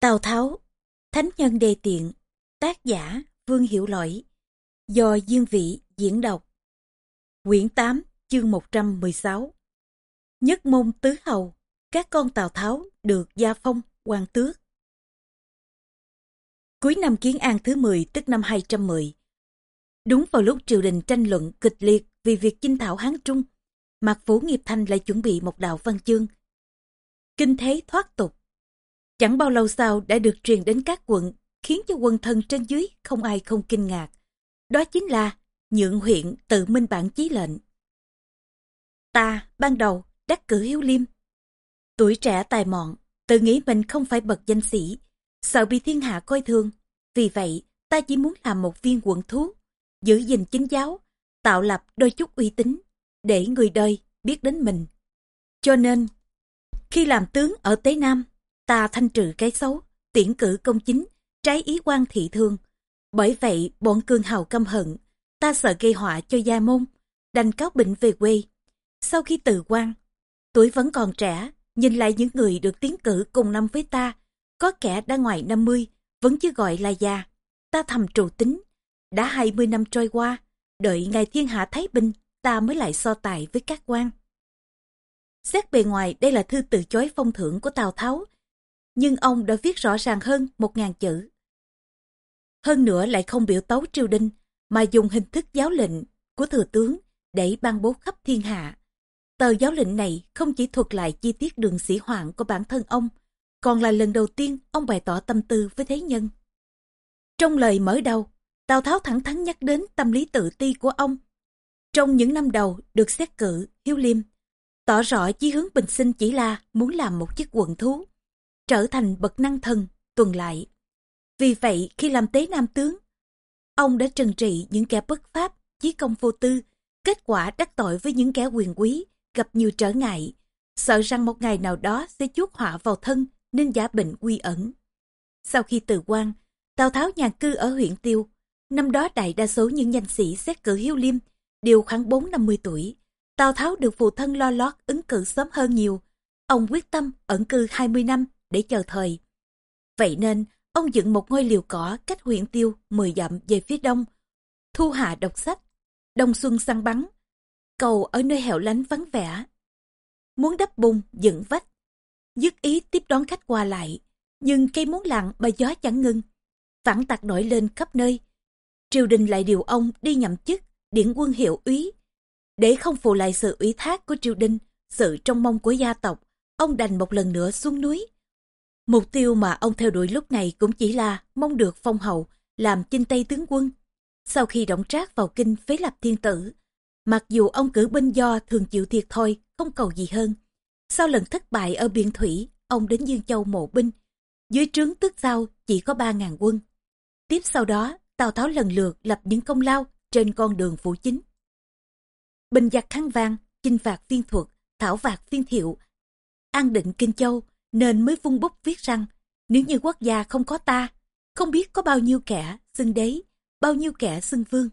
Tào Tháo, Thánh Nhân Đề Tiện, tác giả Vương Hiểu Lỗi, do Dương Vị diễn đọc. Quyển 8, chương 116 Nhất môn tứ hầu, các con Tào Tháo được gia phong, quan tước. Cuối năm Kiến An thứ 10 tức năm 210. Đúng vào lúc triều đình tranh luận kịch liệt vì việc chinh thảo Hán Trung, Mạc Phủ Nghiệp Thanh lại chuẩn bị một đạo văn chương. Kinh thế thoát tục Chẳng bao lâu sau đã được truyền đến các quận, khiến cho quân thân trên dưới không ai không kinh ngạc. Đó chính là nhượng huyện tự minh bản chí lệnh. Ta, ban đầu, đắc cử hiếu liêm. Tuổi trẻ tài mọn, tự nghĩ mình không phải bậc danh sĩ, sợ bị thiên hạ coi thường. Vì vậy, ta chỉ muốn làm một viên quận thú, giữ gìn chính giáo, tạo lập đôi chút uy tín, để người đời biết đến mình. Cho nên, khi làm tướng ở Tế Nam, ta thanh trừ cái xấu, tiễn cử công chính, trái ý quan thị thương. Bởi vậy, bọn cương hào căm hận, ta sợ gây họa cho gia môn, đành cáo bệnh về quê. Sau khi từ quan, tuổi vẫn còn trẻ, nhìn lại những người được tiến cử cùng năm với ta, có kẻ đã ngoài 50, vẫn chưa gọi là già. Ta thầm trù tính, đã 20 năm trôi qua, đợi ngày thiên hạ thái bình, ta mới lại so tài với các quan. Xét bề ngoài đây là thư từ chối phong thưởng của Tào Tháo, nhưng ông đã viết rõ ràng hơn một ngàn chữ. Hơn nữa lại không biểu tấu triều đình, mà dùng hình thức giáo lệnh của thừa tướng để ban bố khắp thiên hạ. Tờ giáo lệnh này không chỉ thuật lại chi tiết đường sĩ hoạn của bản thân ông, còn là lần đầu tiên ông bày tỏ tâm tư với thế nhân. Trong lời mở đầu, Tào Tháo thẳng thắn nhắc đến tâm lý tự ti của ông. Trong những năm đầu được xét cử, Hiếu Liêm, tỏ rõ chí hướng bình sinh chỉ là muốn làm một chiếc quận thú trở thành bậc năng thần, tuần lại. Vì vậy, khi làm tế nam tướng, ông đã trừng trị những kẻ bất pháp, chí công vô tư, kết quả đắc tội với những kẻ quyền quý, gặp nhiều trở ngại, sợ rằng một ngày nào đó sẽ chuốc họa vào thân nên giả bệnh quy ẩn. Sau khi từ quan, Tào Tháo nhà cư ở huyện Tiêu, năm đó đại đa số những danh sĩ xét cử hiếu liêm đều khoảng 4-50 tuổi. Tào Tháo được phụ thân lo lót ứng cử sớm hơn nhiều. Ông quyết tâm ẩn cư 20 năm để chờ thời. Vậy nên, ông dựng một ngôi liều cỏ cách huyện tiêu 10 dặm về phía đông, thu hạ đọc sách, đông xuân săn bắn, cầu ở nơi hẻo lánh vắng vẻ. Muốn đắp bung dựng vách, dứt ý tiếp đón khách qua lại, nhưng cây muốn lặng mà gió chẳng ngưng. Phản tạc nổi lên khắp nơi. Triều đình lại điều ông đi nhậm chức, điển quân hiệu úy. Để không phụ lại sự ủy thác của triều đình, sự trông mong của gia tộc, ông đành một lần nữa xuống núi, Mục tiêu mà ông theo đuổi lúc này cũng chỉ là mong được phong hậu làm chinh tây tướng quân. Sau khi động trác vào kinh phế lập thiên tử, mặc dù ông cử binh do thường chịu thiệt thôi, không cầu gì hơn. Sau lần thất bại ở biển thủy, ông đến Dương Châu mộ binh. Dưới trướng tước giao chỉ có 3.000 quân. Tiếp sau đó, Tào Tháo lần lượt lập những công lao trên con đường phủ chính. Bình giặc khăn vang, chinh phạt phiên thuật, thảo phạt phiên thiệu, an định Kinh Châu, nên mới vung bút viết rằng nếu như quốc gia không có ta, không biết có bao nhiêu kẻ xưng đế, bao nhiêu kẻ xưng vương.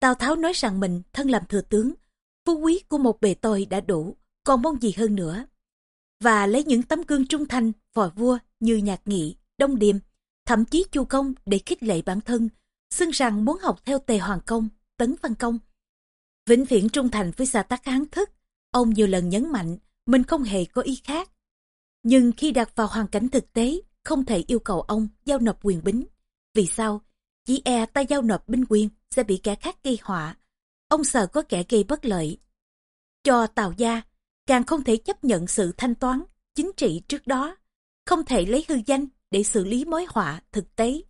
Tào Tháo nói rằng mình thân làm thừa tướng, phú quý của một bề tôi đã đủ, còn mong gì hơn nữa. Và lấy những tấm gương trung thành, vòi vua như Nhạc Nghị, Đông Điềm, thậm chí Chu Công để khích lệ bản thân, xưng rằng muốn học theo Tề Hoàng Công, Tấn Văn Công. Vĩnh viễn trung thành với xa tắc hán thức, ông nhiều lần nhấn mạnh mình không hề có ý khác. Nhưng khi đặt vào hoàn cảnh thực tế, không thể yêu cầu ông giao nộp quyền bính. Vì sao? Chỉ e ta giao nộp binh quyền sẽ bị kẻ khác gây họa. Ông sợ có kẻ gây bất lợi. Cho Tào Gia, càng không thể chấp nhận sự thanh toán, chính trị trước đó. Không thể lấy hư danh để xử lý mối họa thực tế.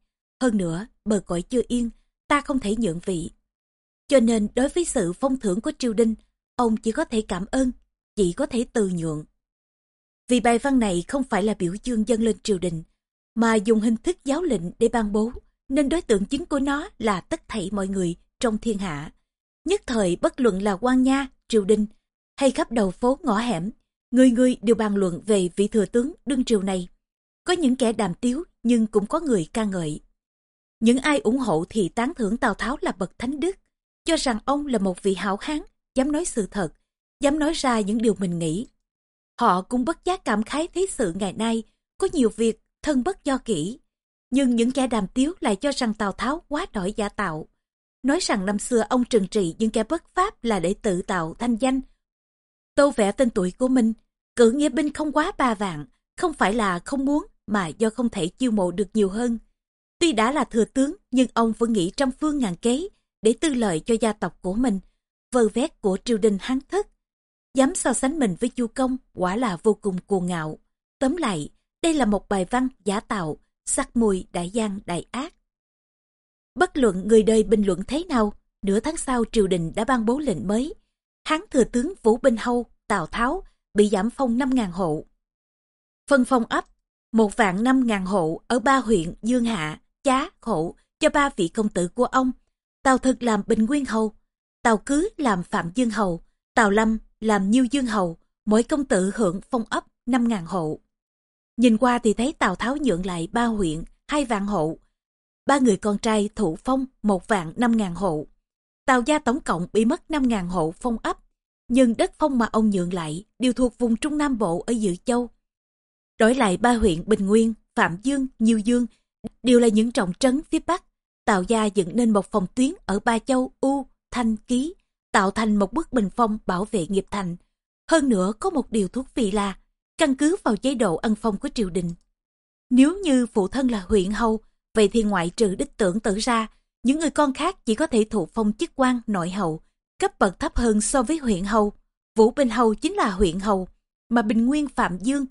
Hơn nữa, bờ cõi chưa yên, ta không thể nhượng vị. Cho nên đối với sự phong thưởng của triều đình, ông chỉ có thể cảm ơn, chỉ có thể từ nhượng. Vì bài văn này không phải là biểu dương dân lên triều đình, mà dùng hình thức giáo lệnh để ban bố, nên đối tượng chính của nó là tất thảy mọi người trong thiên hạ. Nhất thời bất luận là quan nha, triều đình, hay khắp đầu phố ngõ hẻm, người người đều bàn luận về vị thừa tướng đương triều này. Có những kẻ đàm tiếu nhưng cũng có người ca ngợi. Những ai ủng hộ thì tán thưởng Tào Tháo là bậc thánh đức, cho rằng ông là một vị hảo hán, dám nói sự thật, dám nói ra những điều mình nghĩ, Họ cũng bất giác cảm khái thấy sự ngày nay, có nhiều việc thân bất do kỹ. Nhưng những kẻ đàm tiếu lại cho rằng Tào Tháo quá đổi giả tạo. Nói rằng năm xưa ông trừng trị những kẻ bất pháp là để tự tạo thanh danh. Tô vẽ tên tuổi của mình, cử nghĩa binh không quá ba vạn, không phải là không muốn mà do không thể chiêu mộ được nhiều hơn. Tuy đã là thừa tướng nhưng ông vẫn nghĩ trăm phương ngàn kế để tư lợi cho gia tộc của mình, vơ vét của triều đình hán thất. Dám so sánh mình với chu công quả là vô cùng cuồng ngạo. Tóm lại, đây là một bài văn giả tạo, sắc mùi đại gian đại ác. Bất luận người đời bình luận thế nào, nửa tháng sau triều đình đã ban bố lệnh mới. Hán thừa tướng Vũ Binh Hâu, Tào Tháo bị giảm phong 5.000 hộ. Phân phong ấp, một vạn 5.000 hộ ở ba huyện Dương Hạ, Chá, Khổ cho ba vị công tử của ông. Tào Thực làm Bình Nguyên Hầu, Tào Cứ làm Phạm Dương Hầu, Tào Lâm làm Nhiêu Dương Hầu, mỗi công tử hưởng phong ấp 5.000 hộ. Nhìn qua thì thấy Tào Tháo nhượng lại ba huyện, hai vạn hộ. Ba người con trai thụ phong một vạn năm ngàn hộ. Tào gia tổng cộng bị mất năm ngàn hộ phong ấp. Nhưng đất phong mà ông nhượng lại đều thuộc vùng Trung Nam Bộ ở Dự Châu. Đổi lại ba huyện Bình Nguyên, Phạm Dương, Nhiêu Dương đều là những trọng trấn phía Bắc. Tào gia dựng nên một phòng tuyến ở Ba Châu, U, Thanh, Ký, tạo thành một bức bình phong bảo vệ nghiệp thành. Hơn nữa có một điều thú vị là căn cứ vào chế độ ân phong của triều đình. Nếu như phụ thân là huyện hầu, vậy thì ngoại trừ đích tưởng tử ra, những người con khác chỉ có thể thụ phong chức quan nội hầu, cấp bậc thấp hơn so với huyện hầu. Vũ Bình Hầu chính là huyện hầu, mà Bình Nguyên Phạm Dương,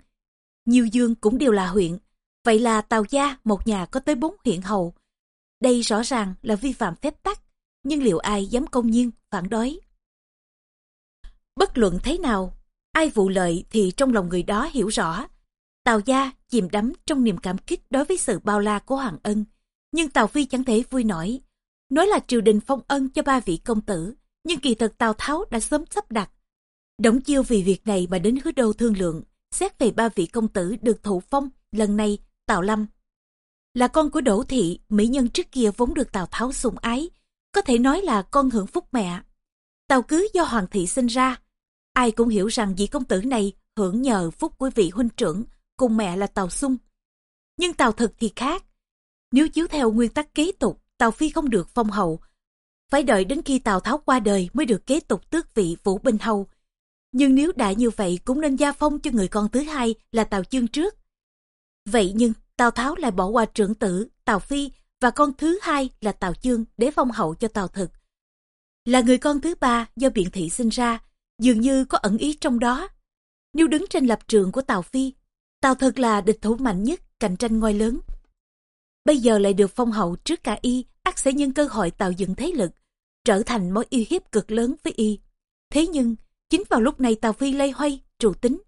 Nhiều Dương cũng đều là huyện. Vậy là Tào Gia một nhà có tới bốn huyện hầu. Đây rõ ràng là vi phạm phép tắc, nhưng liệu ai dám công nhiên phản đối? Bất luận thế nào, Ai vụ lợi thì trong lòng người đó hiểu rõ. Tào gia chìm đắm trong niềm cảm kích đối với sự bao la của Hoàng Ân. Nhưng Tào Phi chẳng thể vui nổi. Nói là triều đình phong ân cho ba vị công tử, nhưng kỳ thực Tào Tháo đã sớm sắp đặt. Đổng chiêu vì việc này mà đến hứa đô thương lượng, xét về ba vị công tử được thụ phong, lần này Tào Lâm. Là con của Đỗ Thị, mỹ nhân trước kia vốn được Tào Tháo sủng ái, có thể nói là con hưởng phúc mẹ. Tào cứ do Hoàng Thị sinh ra, Ai cũng hiểu rằng vị công tử này hưởng nhờ phúc của vị huynh trưởng cùng mẹ là Tào Xung. Nhưng Tào Thực thì khác. Nếu chiếu theo nguyên tắc kế tục, Tào Phi không được phong hậu. Phải đợi đến khi Tào Tháo qua đời mới được kế tục tước vị Vũ Bình Hầu. Nhưng nếu đã như vậy cũng nên gia phong cho người con thứ hai là Tào Chương trước. Vậy nhưng Tào Tháo lại bỏ qua trưởng tử Tào Phi và con thứ hai là Tào Chương để phong hậu cho Tào Thực. Là người con thứ ba do biện thị sinh ra dường như có ẩn ý trong đó. Nếu đứng trên lập trường của Tào Phi, Tào thực là địch thủ mạnh nhất, cạnh tranh ngôi lớn. Bây giờ lại được phong hậu trước cả y, ắt sẽ nhân cơ hội tạo dựng thế lực, trở thành mối uy hiếp cực lớn với y. Thế nhưng, chính vào lúc này Tào Phi lây hoay, trù tính.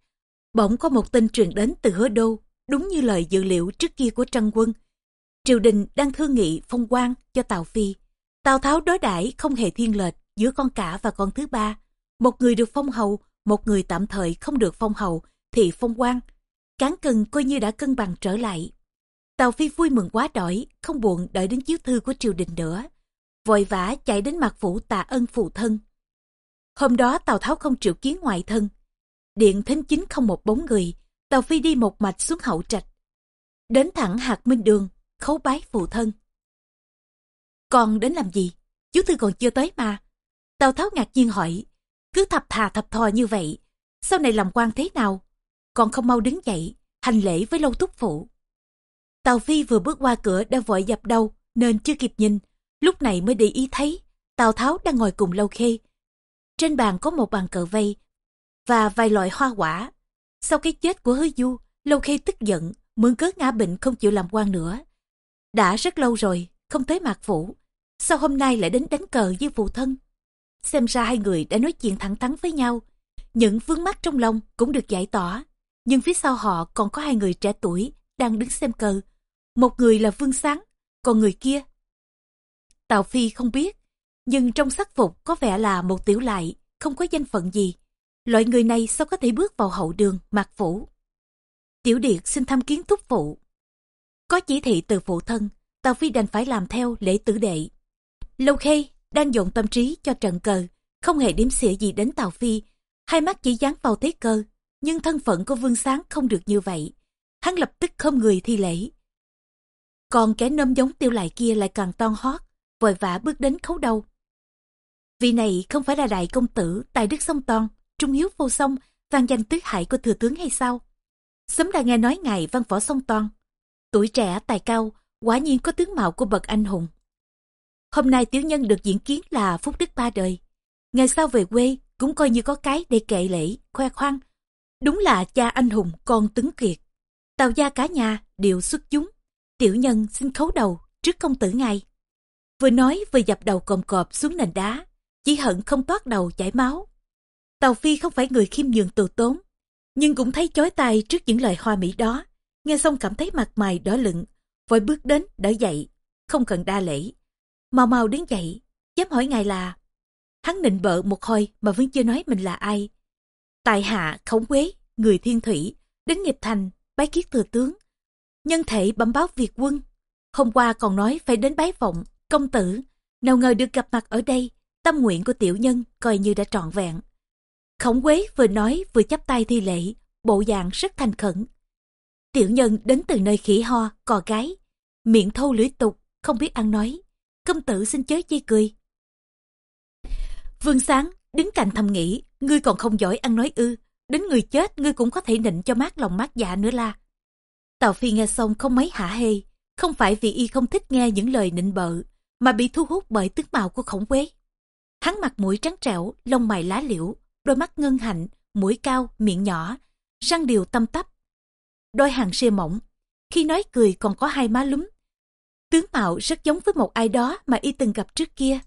Bỗng có một tin truyền đến từ hứa đô, đúng như lời dự liệu trước kia của Trân Quân. Triều đình đang thương nghị phong quan cho Tào Phi. Tào Tháo đối đãi không hề thiên lệch giữa con cả và con thứ ba một người được phong hầu, một người tạm thời không được phong hầu, thì phong quan. Cán cân coi như đã cân bằng trở lại. Tào Phi vui mừng quá đỗi, không buồn đợi đến chiếu thư của triều đình nữa. Vội vã chạy đến mặt phủ tạ ân phụ thân. Hôm đó Tào Tháo không triệu kiến ngoại thân. Điện thính chính không một bóng người, Tào Phi đi một mạch xuống hậu trạch. Đến thẳng hạt minh đường, khấu bái phụ thân. Còn đến làm gì? Chú thư còn chưa tới mà. Tào Tháo ngạc nhiên hỏi, cứ thập thà thập thò như vậy, sau này làm quan thế nào? Còn không mau đứng dậy, hành lễ với lâu túc phụ. Tào Phi vừa bước qua cửa đã vội dập đầu, nên chưa kịp nhìn. Lúc này mới để ý thấy, Tào Tháo đang ngồi cùng Lâu Khê. Trên bàn có một bàn cờ vây và vài loại hoa quả. Sau cái chết của hứa du, Lâu Khê tức giận, mượn cớ ngã bệnh không chịu làm quan nữa. Đã rất lâu rồi, không tới mạc phủ. Sao hôm nay lại đến đánh cờ với phụ thân? Xem ra hai người đã nói chuyện thẳng thắn với nhau. Những vướng mắt trong lòng cũng được giải tỏa. Nhưng phía sau họ còn có hai người trẻ tuổi đang đứng xem cờ. Một người là Vương Sáng, còn người kia. Tào Phi không biết, nhưng trong sắc phục có vẻ là một tiểu lại, không có danh phận gì. Loại người này sao có thể bước vào hậu đường, mạc phủ. Tiểu Điệt xin thăm kiến thúc phụ. Có chỉ thị từ phụ thân, Tào Phi đành phải làm theo lễ tử đệ. Lâu Khê đang dồn tâm trí cho trận cờ, không hề đếm xỉa gì đến Tào Phi, hai mắt chỉ dán vào thế cơ, nhưng thân phận của Vương Sáng không được như vậy. hắn lập tức không người thi lễ. Còn kẻ nôm giống tiêu lại kia lại càng toan hót, vội vã bước đến khấu đầu. Vị này không phải là đại công tử, tài đức song toàn, trung hiếu vô song, vang danh tứ hải của thừa tướng hay sao? Sớm đã nghe nói ngài văn võ song toàn. Tuổi trẻ, tài cao, quả nhiên có tướng mạo của bậc anh hùng. Hôm nay tiểu nhân được diễn kiến là phúc đức ba đời. Ngày sau về quê cũng coi như có cái để kệ lễ, khoe khoang. Đúng là cha anh hùng, con tấn kiệt. Tào gia cả nhà đều xuất chúng. Tiểu nhân xin khấu đầu trước công tử ngài. Vừa nói vừa dập đầu cồm cọp xuống nền đá, chỉ hận không toát đầu chảy máu. Tàu Phi không phải người khiêm nhường từ tốn, nhưng cũng thấy chói tai trước những lời hoa mỹ đó. Nghe xong cảm thấy mặt mày đỏ lựng, vội bước đến đỡ dậy, không cần đa lễ. Mau mau đứng dậy, dám hỏi ngài là... Hắn nịnh bợ một hồi mà vẫn chưa nói mình là ai. Tại hạ khổng quế, người thiên thủy, đến nghiệp thành, bái kiết thừa tướng. Nhân thể bẩm báo việc quân. Hôm qua còn nói phải đến bái vọng, công tử. Nào ngờ được gặp mặt ở đây, tâm nguyện của tiểu nhân coi như đã trọn vẹn. Khổng quế vừa nói vừa chắp tay thi lễ, bộ dạng rất thành khẩn. Tiểu nhân đến từ nơi khỉ ho, cò gái, miệng thâu lưỡi tục, không biết ăn nói. Công tử xin chớ chi cười. Vương Sáng đứng cạnh thầm nghĩ, ngươi còn không giỏi ăn nói ư, đến người chết ngươi cũng có thể nịnh cho mát lòng mát dạ nữa la. Tào Phi nghe xong không mấy hả hê, không phải vì y không thích nghe những lời nịnh bợ, mà bị thu hút bởi tướng mạo của khổng quế. Hắn mặt mũi trắng trẻo, lông mày lá liễu, đôi mắt ngân hạnh, mũi cao, miệng nhỏ, răng đều tâm tắp. Đôi hàng ria mỏng, khi nói cười còn có hai má lúm. Tướng mạo rất giống với một ai đó mà y từng gặp trước kia.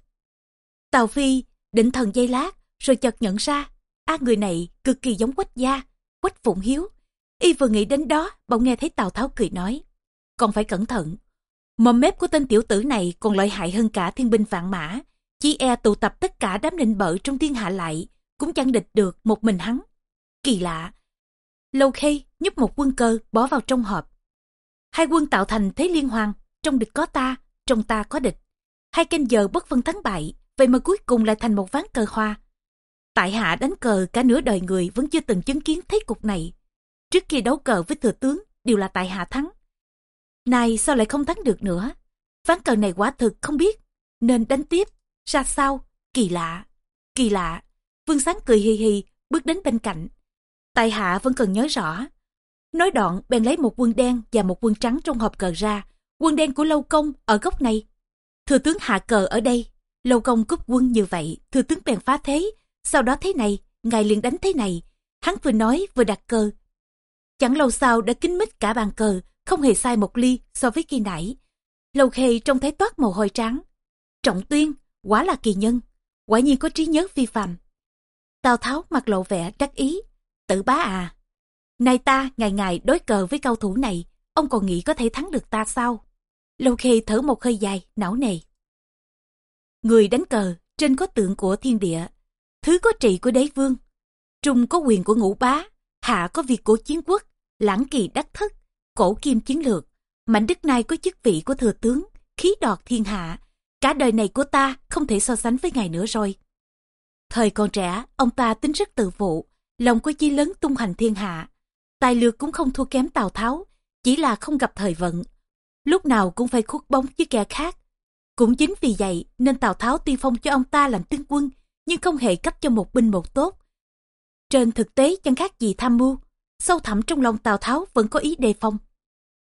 Tào Phi định thần giây lát, rồi chợt nhận ra, a người này cực kỳ giống quách gia, quách phụng hiếu. Y vừa nghĩ đến đó, bỗng nghe thấy Tào Tháo cười nói, còn phải cẩn thận. Mầm mép của tên tiểu tử này còn lợi hại hơn cả thiên binh vạn mã, chỉ e tụ tập tất cả đám nịnh bợ trong thiên hạ lại, cũng chẳng địch được một mình hắn. Kỳ lạ. Lâu khê nhúc một quân cơ bỏ vào trong hộp. Hai quân tạo thành thế liên hoàn, trong địch có ta, trong ta có địch. Hai canh giờ bất phân thắng bại, vậy mà cuối cùng lại thành một ván cờ hoa. Tại hạ đánh cờ cả nửa đời người vẫn chưa từng chứng kiến thế cục này. Trước khi đấu cờ với thừa tướng đều là tại hạ thắng. Này sao lại không thắng được nữa? Ván cờ này quả thực không biết, nên đánh tiếp, ra sao, kỳ lạ, kỳ lạ. Vương Sáng cười hì hì, bước đến bên cạnh. Tại hạ vẫn cần nhớ rõ. Nói đoạn bèn lấy một quân đen và một quân trắng trong hộp cờ ra. Quân đen của Lâu Công ở góc này. Thừa tướng hạ cờ ở đây. Lâu Công cúp quân như vậy, thừa tướng bèn phá thế. Sau đó thế này, ngài liền đánh thế này. Hắn vừa nói vừa đặt cờ. Chẳng lâu sau đã kín mít cả bàn cờ, không hề sai một ly so với khi nãy. Lâu khê trông thấy toát mồ hôi trắng. Trọng tuyên, quả là kỳ nhân, quả nhiên có trí nhớ vi phạm. Tào Tháo mặt lộ vẻ đắc ý. Tử bá à, nay ta ngày ngày đối cờ với cao thủ này, ông còn nghĩ có thể thắng được ta sao? Lâu khê thở một hơi dài, não nề. Người đánh cờ, trên có tượng của thiên địa, thứ có trị của đế vương, trung có quyền của ngũ bá, hạ có việc của chiến quốc, lãng kỳ đắc thất, cổ kim chiến lược, mạnh đức nay có chức vị của thừa tướng, khí đọt thiên hạ. Cả đời này của ta không thể so sánh với ngài nữa rồi. Thời còn trẻ, ông ta tính rất tự phụ, lòng có chi lớn tung hành thiên hạ. Tài lược cũng không thua kém Tào Tháo, chỉ là không gặp thời vận. Lúc nào cũng phải khuất bóng với kẻ khác. Cũng chính vì vậy nên Tào Tháo tiên phong cho ông ta làm tướng quân, nhưng không hề cấp cho một binh một tốt. Trên thực tế chẳng khác gì tham mưu, sâu thẳm trong lòng Tào Tháo vẫn có ý đề phòng.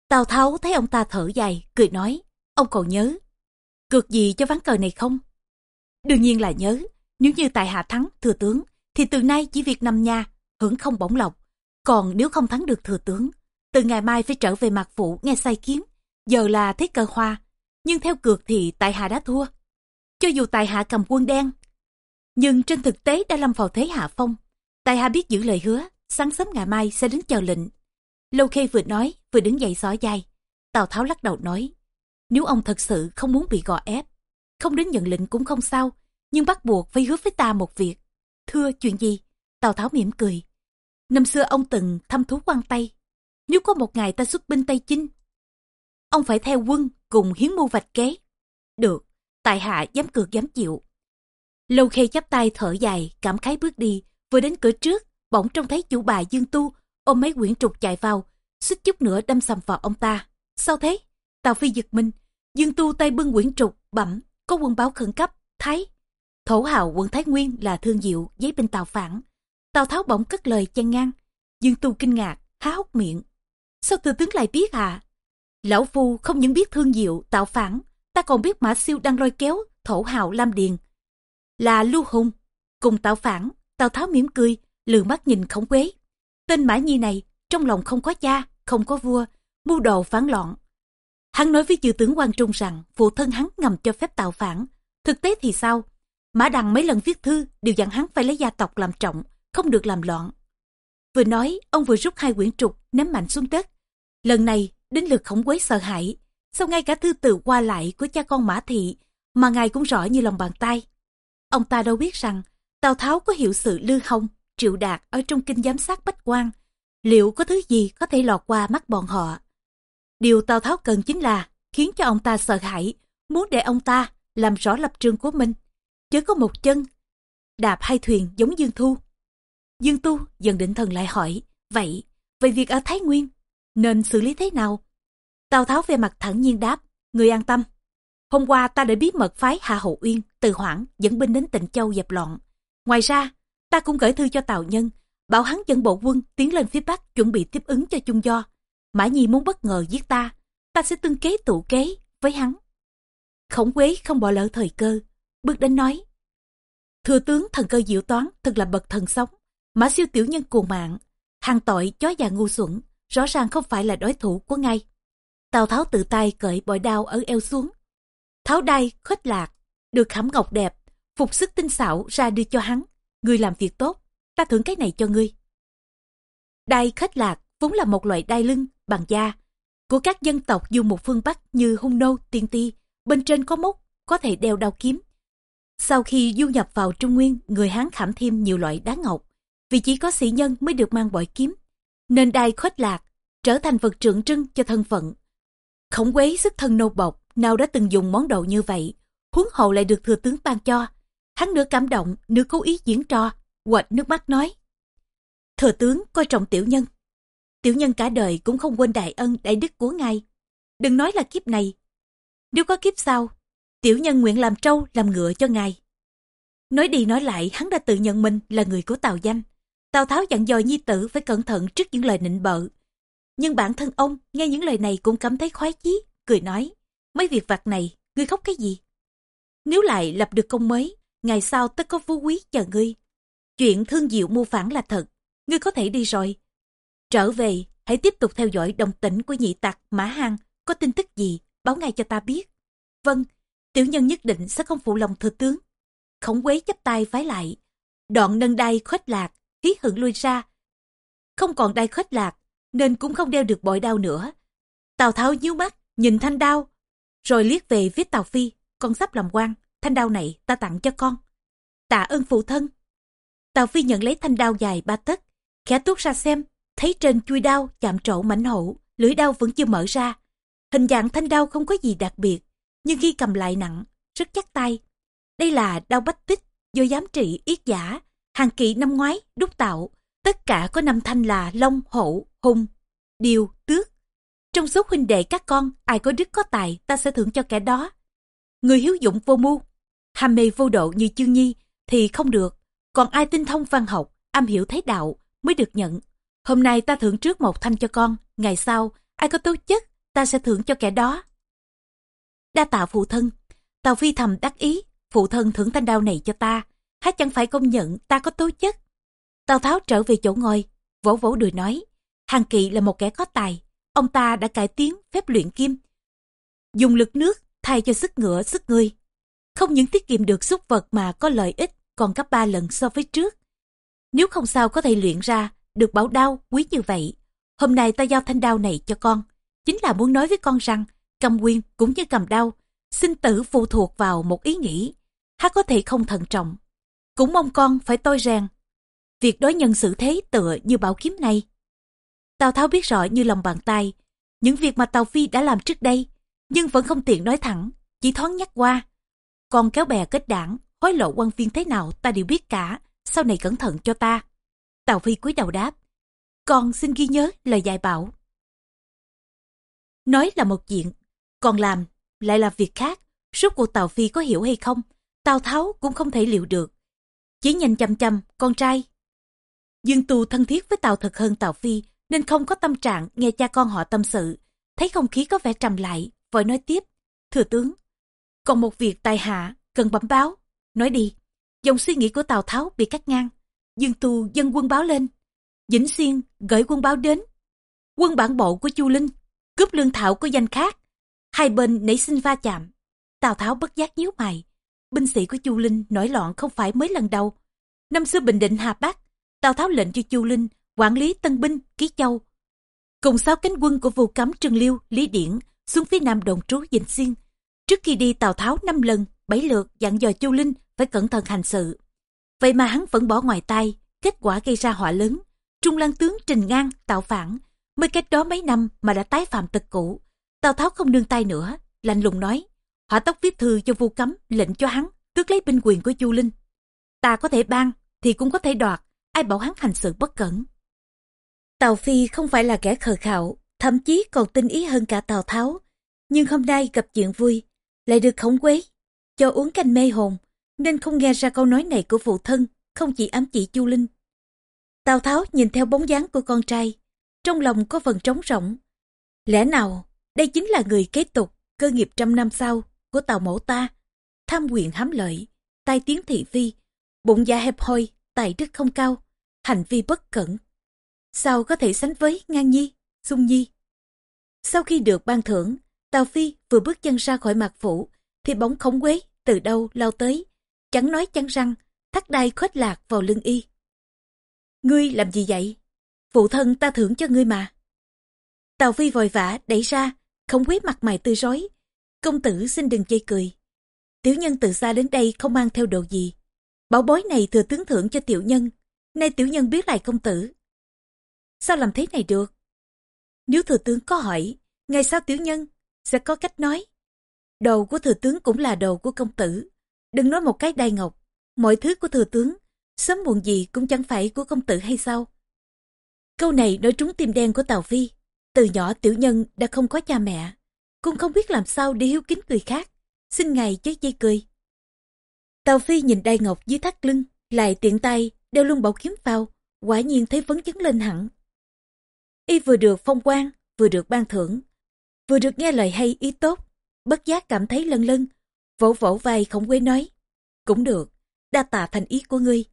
Tào Tháo thấy ông ta thở dài, cười nói, ông còn nhớ, cược gì cho ván cờ này không? Đương nhiên là nhớ, nếu như tại hạ thắng thừa tướng, thì từ nay chỉ việc nằm nhà, hưởng không bổng lộc. Còn nếu không thắng được thừa tướng, từ ngày mai phải trở về mặt phụ nghe say kiến. Giờ là thế cơ hoa, nhưng theo cược thì tại hạ đã thua. Cho dù tại hạ cầm quân đen, nhưng trên thực tế đã lâm vào thế hạ phong. Tại hạ biết giữ lời hứa, sáng sớm ngày mai sẽ đến chờ lệnh. Lâu Khê vừa nói, vừa đứng dậy xó dài. Tào Tháo lắc đầu nói, nếu ông thật sự không muốn bị gò ép, không đến nhận lệnh cũng không sao, nhưng bắt buộc phải hứa với ta một việc. Thưa chuyện gì? Tào Tháo mỉm cười. Năm xưa ông từng thăm thú quan Tây. Nếu có một ngày ta xuất binh Tây Chinh, ông phải theo quân cùng hiến mưu vạch kế. Được, tại hạ dám cược dám chịu. Lâu khê chắp tay thở dài, cảm khái bước đi, vừa đến cửa trước, bỗng trông thấy chủ bà Dương Tu ôm mấy quyển trục chạy vào, xích chút nữa đâm sầm vào ông ta. Sao thế? Tào Phi giật mình, Dương Tu tay bưng quyển trục, bẩm, có quân báo khẩn cấp, Thái. Thổ hào quận Thái Nguyên là thương diệu, giấy binh Tào phản. Tào Tháo bỗng cất lời chen ngang. Dương Tu kinh ngạc, há hốc miệng. Sao thừa tướng lại biết à? Lão Phu không những biết thương diệu, tạo phản, ta còn biết Mã Siêu đang roi kéo thổ hào Lam Điền. Là Lưu Hùng, cùng tạo phản, Tào Tháo mỉm cười, lừa mắt nhìn khổng quế. Tên Mã Nhi này, trong lòng không có cha, không có vua, mưu đồ phản loạn. Hắn nói với chư tướng quan Trung rằng phụ thân hắn ngầm cho phép tạo phản. Thực tế thì sao? Mã Đằng mấy lần viết thư đều dặn hắn phải lấy gia tộc làm trọng, không được làm loạn. Vừa nói, ông vừa rút hai quyển trục ném mạnh xuống đất. Lần này, đến lượt khổng quấy sợ hãi. Sau ngay cả thư từ qua lại của cha con Mã Thị mà ngài cũng rõ như lòng bàn tay. Ông ta đâu biết rằng Tào Tháo có hiệu sự Lư không? Triệu Đạt ở trong kinh giám sát Bách quan Liệu có thứ gì có thể lọt qua mắt bọn họ? Điều Tào Tháo cần chính là khiến cho ông ta sợ hãi, muốn để ông ta làm rõ lập trường của mình chớ có một chân, đạp hai thuyền giống Dương Thu. Dương Tu dần định thần lại hỏi, vậy, về việc ở Thái Nguyên, nên xử lý thế nào? Tào Tháo về mặt thẳng nhiên đáp, người an tâm. Hôm qua ta đã bí mật phái Hạ Hậu Uyên, từ Hoảng dẫn binh đến Tịnh Châu dẹp loạn. Ngoài ra, ta cũng gửi thư cho Tào Nhân, bảo hắn dẫn bộ quân tiến lên phía Bắc chuẩn bị tiếp ứng cho Chung Do. Mã Nhi muốn bất ngờ giết ta, ta sẽ tương kế tụ kế với hắn. Khổng quế không bỏ lỡ thời cơ, bước đến nói. Thừa tướng thần cơ diệu toán thật là bậc thần sống. Mã siêu tiểu nhân cuồng mạng, hàng tội chó già ngu xuẩn, rõ ràng không phải là đối thủ của ngay. Tào Tháo tự tay cởi bội đao ở eo xuống. Tháo đai, khuếch lạc, được khảm ngọc đẹp, phục sức tinh xảo ra đưa cho hắn. người làm việc tốt, ta thưởng cái này cho ngươi. Đai khuếch lạc vốn là một loại đai lưng bằng da của các dân tộc dùng một phương Bắc như hung nô, tiên ti, bên trên có mốc, có thể đeo đao kiếm. Sau khi du nhập vào Trung Nguyên, người Hán khảm thêm nhiều loại đá ngọc, vì chỉ có sĩ nhân mới được mang bội kiếm, nên đai khuếch lạc, trở thành vật tượng trưng cho thân phận. Khổng quế sức thân nô bộc, nào đã từng dùng món đồ như vậy, huống hậu lại được thừa tướng ban cho. Hắn nửa cảm động, nửa cố ý diễn trò, quệt nước mắt nói. Thừa tướng coi trọng tiểu nhân. Tiểu nhân cả đời cũng không quên đại ân đại đức của ngài. Đừng nói là kiếp này. Nếu có kiếp sau, tiểu nhân nguyện làm trâu làm ngựa cho ngài. Nói đi nói lại hắn đã tự nhận mình là người của Tào Danh. Tào Tháo dặn dò nhi tử phải cẩn thận trước những lời nịnh bợ. Nhưng bản thân ông nghe những lời này cũng cảm thấy khoái chí, cười nói, mấy việc vặt này, ngươi khóc cái gì? Nếu lại lập được công mới, ngày sau tất có phú quý chờ ngươi. Chuyện thương diệu mưu phản là thật, ngươi có thể đi rồi. Trở về, hãy tiếp tục theo dõi đồng tỉnh của nhị tặc Mã Hằng, có tin tức gì, báo ngay cho ta biết. Vâng, tiểu nhân nhất định sẽ không phụ lòng thừa tướng. Khổng quế chắp tay vái lại, đoạn nâng đai khuếch lạc, hí hưởng lui ra. Không còn đai khuếch lạc, nên cũng không đeo được bội đao nữa. Tào Tháo nhíu mắt, nhìn thanh đao, rồi liếc về phía Tào Phi, con sắp làm quan, thanh đao này ta tặng cho con. Tạ ơn phụ thân. Tào Phi nhận lấy thanh đao dài ba tấc, khẽ tuốt ra xem, thấy trên chui đao chạm trổ mảnh hổ, lưỡi đao vẫn chưa mở ra. Hình dạng thanh đao không có gì đặc biệt, nhưng khi cầm lại nặng, rất chắc tay. Đây là đao bách tích do giám trị yết giả, hàng kỵ năm ngoái đúc tạo. Tất cả có năm thanh là long, hổ, hùng, điều, tước. Trong số huynh đệ các con, ai có đức có tài, ta sẽ thưởng cho kẻ đó. Người hiếu dụng vô mưu, ham mê vô độ như chương nhi thì không được. Còn ai tinh thông văn học, am hiểu thế đạo mới được nhận. Hôm nay ta thưởng trước một thanh cho con, ngày sau, ai có tố chất, ta sẽ thưởng cho kẻ đó. Đa tạ phụ thân, Tào Phi thầm đắc ý, phụ thân thưởng thanh đao này cho ta, há chẳng phải công nhận ta có tố chất. Tào Tháo trở về chỗ ngồi, vỗ vỗ đùi nói, Hàng Kỵ là một kẻ có tài, ông ta đã cải tiến phép luyện kim. Dùng lực nước thay cho sức ngựa sức người. Không những tiết kiệm được xúc vật mà có lợi ích còn gấp ba lần so với trước. Nếu không sao có thể luyện ra được bảo đao quý như vậy. Hôm nay ta giao thanh đao này cho con. Chính là muốn nói với con rằng cầm quyền cũng như cầm đau, Sinh tử phụ thuộc vào một ý nghĩ. Há có thể không thận trọng. Cũng mong con phải tôi rèn. Việc đối nhân xử thế tựa như bảo kiếm này. Tào Tháo biết rõ như lòng bàn tay. Những việc mà Tào Phi đã làm trước đây. Nhưng vẫn không tiện nói thẳng. Chỉ thoáng nhắc qua. Con kéo bè kết đảng. Hối lộ quan viên thế nào ta đều biết cả. Sau này cẩn thận cho ta. Tào Phi cúi đầu đáp. Con xin ghi nhớ lời dạy bảo. nói là một chuyện, còn làm lại là việc khác. Rốt cuộc Tào Phi có hiểu hay không? Tào Tháo cũng không thể liệu được. Chỉ nhìn chăm chăm, con trai. Dương tu thân thiết với Tào Thực hơn Tào Phi, nên không có tâm trạng nghe cha con họ tâm sự. Thấy không khí có vẻ trầm lại, vội nói tiếp. Thừa tướng, còn một việc tài hạ, cần bẩm báo. Nói đi, dòng suy nghĩ của Tào Tháo bị cắt ngang. Dương tu dân quân báo lên. Vĩnh Xuyên gửi quân báo đến. Quân bản bộ của Chu Linh, cướp lương thảo của danh khác. Hai bên nảy sinh va chạm. Tào Tháo bất giác nhíu mày. Binh sĩ của Chu Linh nổi loạn không phải mới lần đầu. Năm xưa Bình Định Hà Bắc, Tào Tháo lệnh cho Chu Linh quản lý Tân Binh, Ký Châu. Cùng sáu cánh quân của Vu Cấm Trương Liêu, Lý Điển xuống phía nam đồn trú Dình Xuyên. Trước khi đi Tào Tháo năm lần, bảy lượt dặn dò Chu Linh phải cẩn thận hành sự. Vậy mà hắn vẫn bỏ ngoài tay, kết quả gây ra họa lớn. Trung Lăng tướng Trình Ngang tạo phản, mới cách đó mấy năm mà đã tái phạm tật cũ. Tào Tháo không nương tay nữa, lạnh lùng nói, hỏa tốc viết thư cho Vu Cấm lệnh cho hắn tước lấy binh quyền của Chu Linh. Ta có thể ban, thì cũng có thể đoạt, ai bảo hắn hành sự bất cẩn. Tào Phi không phải là kẻ khờ khạo, thậm chí còn tinh ý hơn cả Tào Tháo. Nhưng hôm nay gặp chuyện vui, lại được khống quế, cho uống canh mê hồn, nên không nghe ra câu nói này của phụ thân, không chỉ ám chỉ Chu Linh. Tào Tháo nhìn theo bóng dáng của con trai, trong lòng có phần trống rỗng. Lẽ nào, đây chính là người kế tục cơ nghiệp trăm năm sau của tàu Mẫu ta, tham quyền hám lợi, tai tiếng thị phi, bụng dạ hẹp hôi, tài đức không cao, hành vi bất cẩn. Sao có thể sánh với Ngang Nhi, Dung Nhi? Sau khi được ban thưởng, Tào Phi vừa bước chân ra khỏi mặt phủ, thì bóng khống quế từ đâu lao tới, chẳng nói chẳng răng, thắt đai khuếch lạc vào lưng y. Ngươi làm gì vậy? Phụ thân ta thưởng cho ngươi mà. Tào Phi vội vã đẩy ra, không quế mặt mày tươi rói. Công tử xin đừng chê cười. Tiểu nhân từ xa đến đây không mang theo đồ gì. Bảo bối này thừa tướng thưởng cho tiểu nhân. Nay tiểu nhân biết lại công tử. Sao làm thế này được? Nếu thừa tướng có hỏi, ngày sau tiểu nhân sẽ có cách nói. Đồ của thừa tướng cũng là đồ của công tử. Đừng nói một cái đai ngọc. Mọi thứ của thừa tướng, sớm muộn gì cũng chẳng phải của công tử hay sao? Câu này nói trúng tim đen của Tào Phi. Từ nhỏ tiểu nhân đã không có cha mẹ. Cũng không biết làm sao để hiếu kính người khác. Xin ngài chớ dây cười. Tào Phi nhìn đai ngọc dưới thắt lưng, lại tiện tay đeo luôn bảo kiếm vào, quả nhiên thấy vấn chấn lên hẳn. Y vừa được phong quan, vừa được ban thưởng, vừa được nghe lời hay ý tốt, bất giác cảm thấy lân lân, vỗ vỗ vai khổng quế nói, cũng được, đa tạ thành ý của ngươi.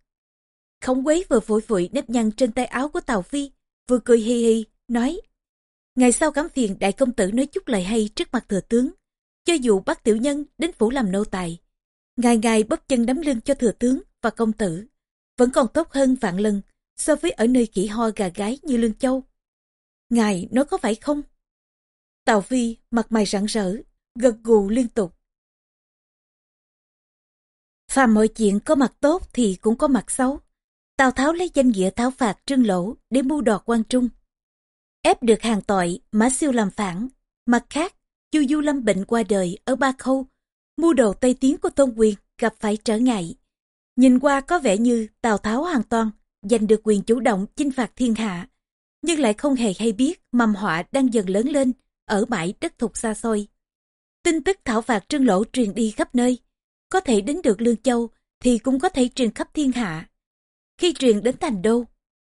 Khổng quế vừa vội vội nếp nhăn trên tay áo của Tào Phi, vừa cười hi hi, nói, ngày sau cảm phiền đại công tử nói chút lời hay trước mặt thừa tướng, cho dù bắt tiểu nhân đến phủ làm nô tài, ngày ngày bóp chân đấm lưng cho thừa tướng và công tử, vẫn còn tốt hơn vạn lần so với ở nơi kỹ ho gà gái như Lương Châu. Ngài nói có phải không? Tào Phi mặt mày rạng rỡ, gật gù liên tục. Phàm mọi chuyện có mặt tốt thì cũng có mặt xấu. Tào Tháo lấy danh nghĩa tháo phạt trương lỗ để mưu đoạt quan trung. Ép được hàng tội, Mã Siêu làm phản. Mặt khác, Chu Du Lâm bệnh qua đời ở Ba Khâu, mưu đồ Tây Tiến của Tôn Quyền gặp phải trở ngại. Nhìn qua có vẻ như Tào Tháo hoàn toàn giành được quyền chủ động chinh phạt thiên hạ, nhưng lại không hề hay biết mầm họa đang dần lớn lên ở bãi đất thục xa xôi. Tin tức thảo phạt trương lỗ truyền đi khắp nơi, có thể đến được Lương Châu thì cũng có thể truyền khắp thiên hạ. Khi truyền đến thành đô,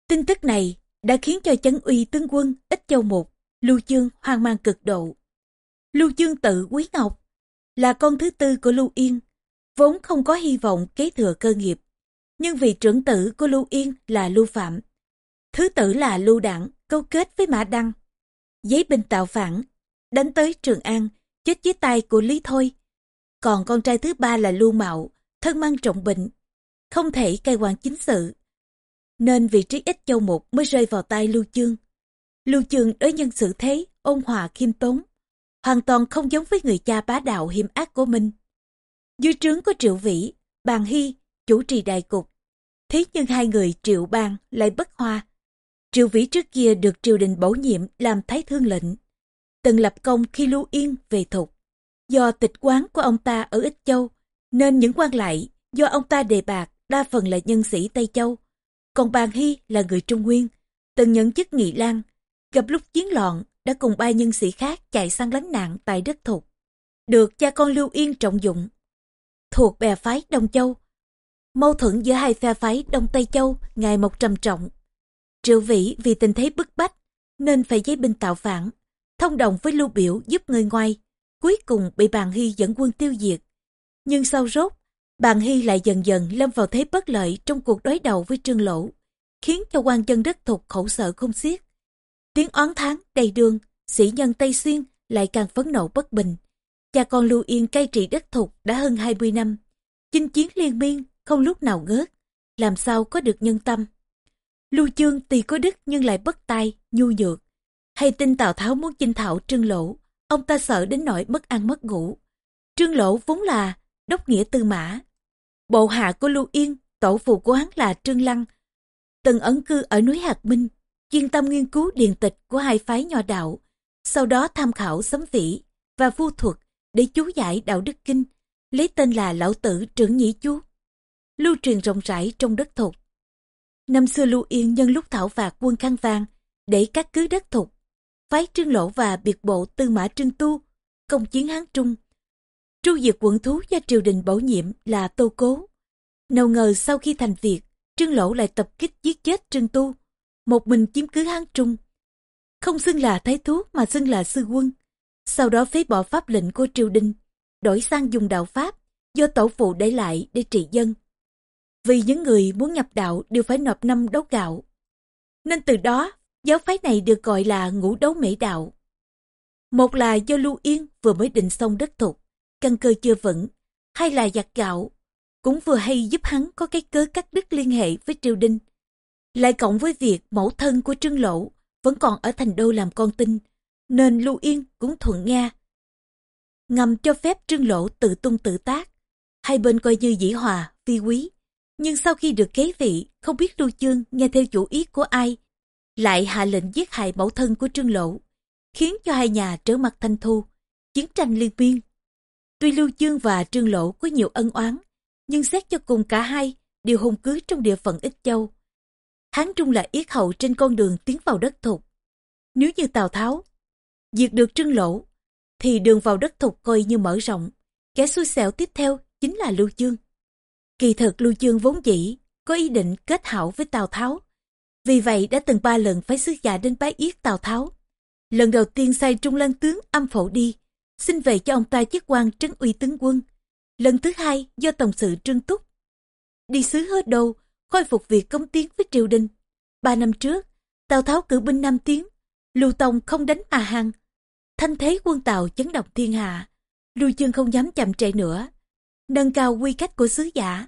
tin tức này đã khiến cho chấn uy tướng quân ít châu mục, Lưu Chương hoang mang cực độ. Lưu Chương tự Quý Ngọc là con thứ tư của Lưu Yên, vốn không có hy vọng kế thừa cơ nghiệp. Nhưng vì trưởng tử của Lưu Yên là Lưu Phạm, thứ tử là Lưu Đảng câu kết với Mã Đăng. Giấy binh tạo phản, đánh tới Trường An, chết dưới tay của Lý Thôi. Còn con trai thứ ba là Lưu Mạo, thân mang trọng bệnh, không thể cai quản chính sự. Nên vị trí ít châu mục mới rơi vào tay Lưu Chương. Lưu Chương đối nhân xử thế, ôn hòa khiêm tốn, hoàn toàn không giống với người cha bá đạo hiểm ác của mình. Dưới trướng có Triệu Vĩ, Bàn Hy, chủ trì đại cục. Thế nhưng hai người Triệu Bàn lại bất hòa. Triệu Vĩ trước kia được triều đình bổ nhiệm làm thái thương lệnh. Từng lập công khi Lưu Yên về thục. Do tịch quán của ông ta ở Ích Châu, nên những quan lại do ông ta đề bạc đa phần là nhân sĩ Tây Châu. Còn Bàn Hy là người Trung Nguyên, từng nhận chức nghị lang. Gặp lúc chiến loạn, đã cùng ba nhân sĩ khác chạy sang lánh nạn tại đất thục. Được cha con Lưu Yên trọng dụng. Thuộc bè phái Đông Châu. Mâu thuẫn giữa hai phe phái Đông Tây Châu ngày một trầm trọng. Triệu Vĩ vì tình thế bức bách nên phải giấy binh tạo phản, thông đồng với Lưu Biểu giúp người ngoài, cuối cùng bị Bàn Hy dẫn quân tiêu diệt. Nhưng sau rốt, Bàn Hy lại dần dần lâm vào thế bất lợi trong cuộc đối đầu với Trương Lỗ, khiến cho quan chân đất thục khổ sở không xiết. Tiếng oán tháng đầy đường, sĩ nhân Tây Xuyên lại càng phấn nộ bất bình. Cha con Lưu Yên cai trị đất thục đã hơn 20 năm. Chinh chiến liên miên, không lúc nào ngớt. Làm sao có được nhân tâm. Lưu Chương tuy có đức nhưng lại bất tài, nhu nhược. Hay tin Tào Tháo muốn chinh thảo Trương Lỗ, ông ta sợ đến nỗi mất ăn mất ngủ. Trương Lỗ vốn là đốc nghĩa tư mã. Bộ hạ của Lưu Yên, tổ phụ của hắn là Trương Lăng, từng ẩn cư ở núi Hạt Minh, chuyên tâm nghiên cứu điển tịch của hai phái nho đạo, sau đó tham khảo sấm vĩ và phu thuật để chú giải đạo đức kinh, lấy tên là Lão Tử Trưởng Nhĩ Chú. Lưu truyền rộng rãi trong đất thục. Năm xưa Lưu Yên nhân lúc thảo phạt quân khang vàng để các cứ đất thục, phái trương lỗ và biệt bộ tư mã trương tu, công chiến Hán Trung. Tru diệt quận thú do triều đình bổ nhiệm là Tô Cố. Nào ngờ sau khi thành việc, trương lỗ lại tập kích giết chết trương tu, một mình chiếm cứ Hán Trung. Không xưng là thái thú mà xưng là sư quân. Sau đó phế bỏ pháp lệnh của triều đình, đổi sang dùng đạo Pháp do tổ phụ để lại để trị dân. Vì những người muốn nhập đạo đều phải nộp năm đấu gạo. Nên từ đó, giáo phái này được gọi là ngũ đấu mễ đạo. Một là do Lưu Yên vừa mới định xong đất thục, căn cơ chưa vững, hay là giặt gạo, cũng vừa hay giúp hắn có cái cớ cắt đứt liên hệ với triều đình. Lại cộng với việc mẫu thân của Trương Lỗ vẫn còn ở thành đô làm con tin, nên Lưu Yên cũng thuận nghe. Ngầm cho phép Trương Lỗ tự tung tự tác, hai bên coi như dĩ hòa, phi quý. Nhưng sau khi được kế vị, không biết Lưu Chương nghe theo chủ ý của ai, lại hạ lệnh giết hại mẫu thân của Trương Lỗ, khiến cho hai nhà trở mặt thanh thu, chiến tranh liên miên. Tuy Lưu Chương và Trương Lỗ có nhiều ân oán, nhưng xét cho cùng cả hai đều hôn cưới trong địa phận Ích Châu. Hán Trung là yết hậu trên con đường tiến vào đất thục. Nếu như Tào Tháo diệt được Trương Lỗ, thì đường vào đất thục coi như mở rộng. Kẻ xui xẻo tiếp theo chính là Lưu Chương. Kỳ thực Lưu Chương vốn dĩ có ý định kết hảo với Tào Tháo. Vì vậy đã từng ba lần phải sứ giả đến bái yết Tào Tháo. Lần đầu tiên sai Trung Lan tướng âm phổ đi, xin về cho ông ta chức quan trấn uy tướng quân. Lần thứ hai do Tổng sự Trương Túc. Đi sứ hết đô, khôi phục việc công tiến với triều đình. Ba năm trước, Tào Tháo cử binh Nam Tiến, Lưu Tông không đánh mà hằng Thanh thế quân Tào chấn động thiên hạ. Lưu Chương không dám chậm trễ nữa, nâng cao quy cách của sứ giả.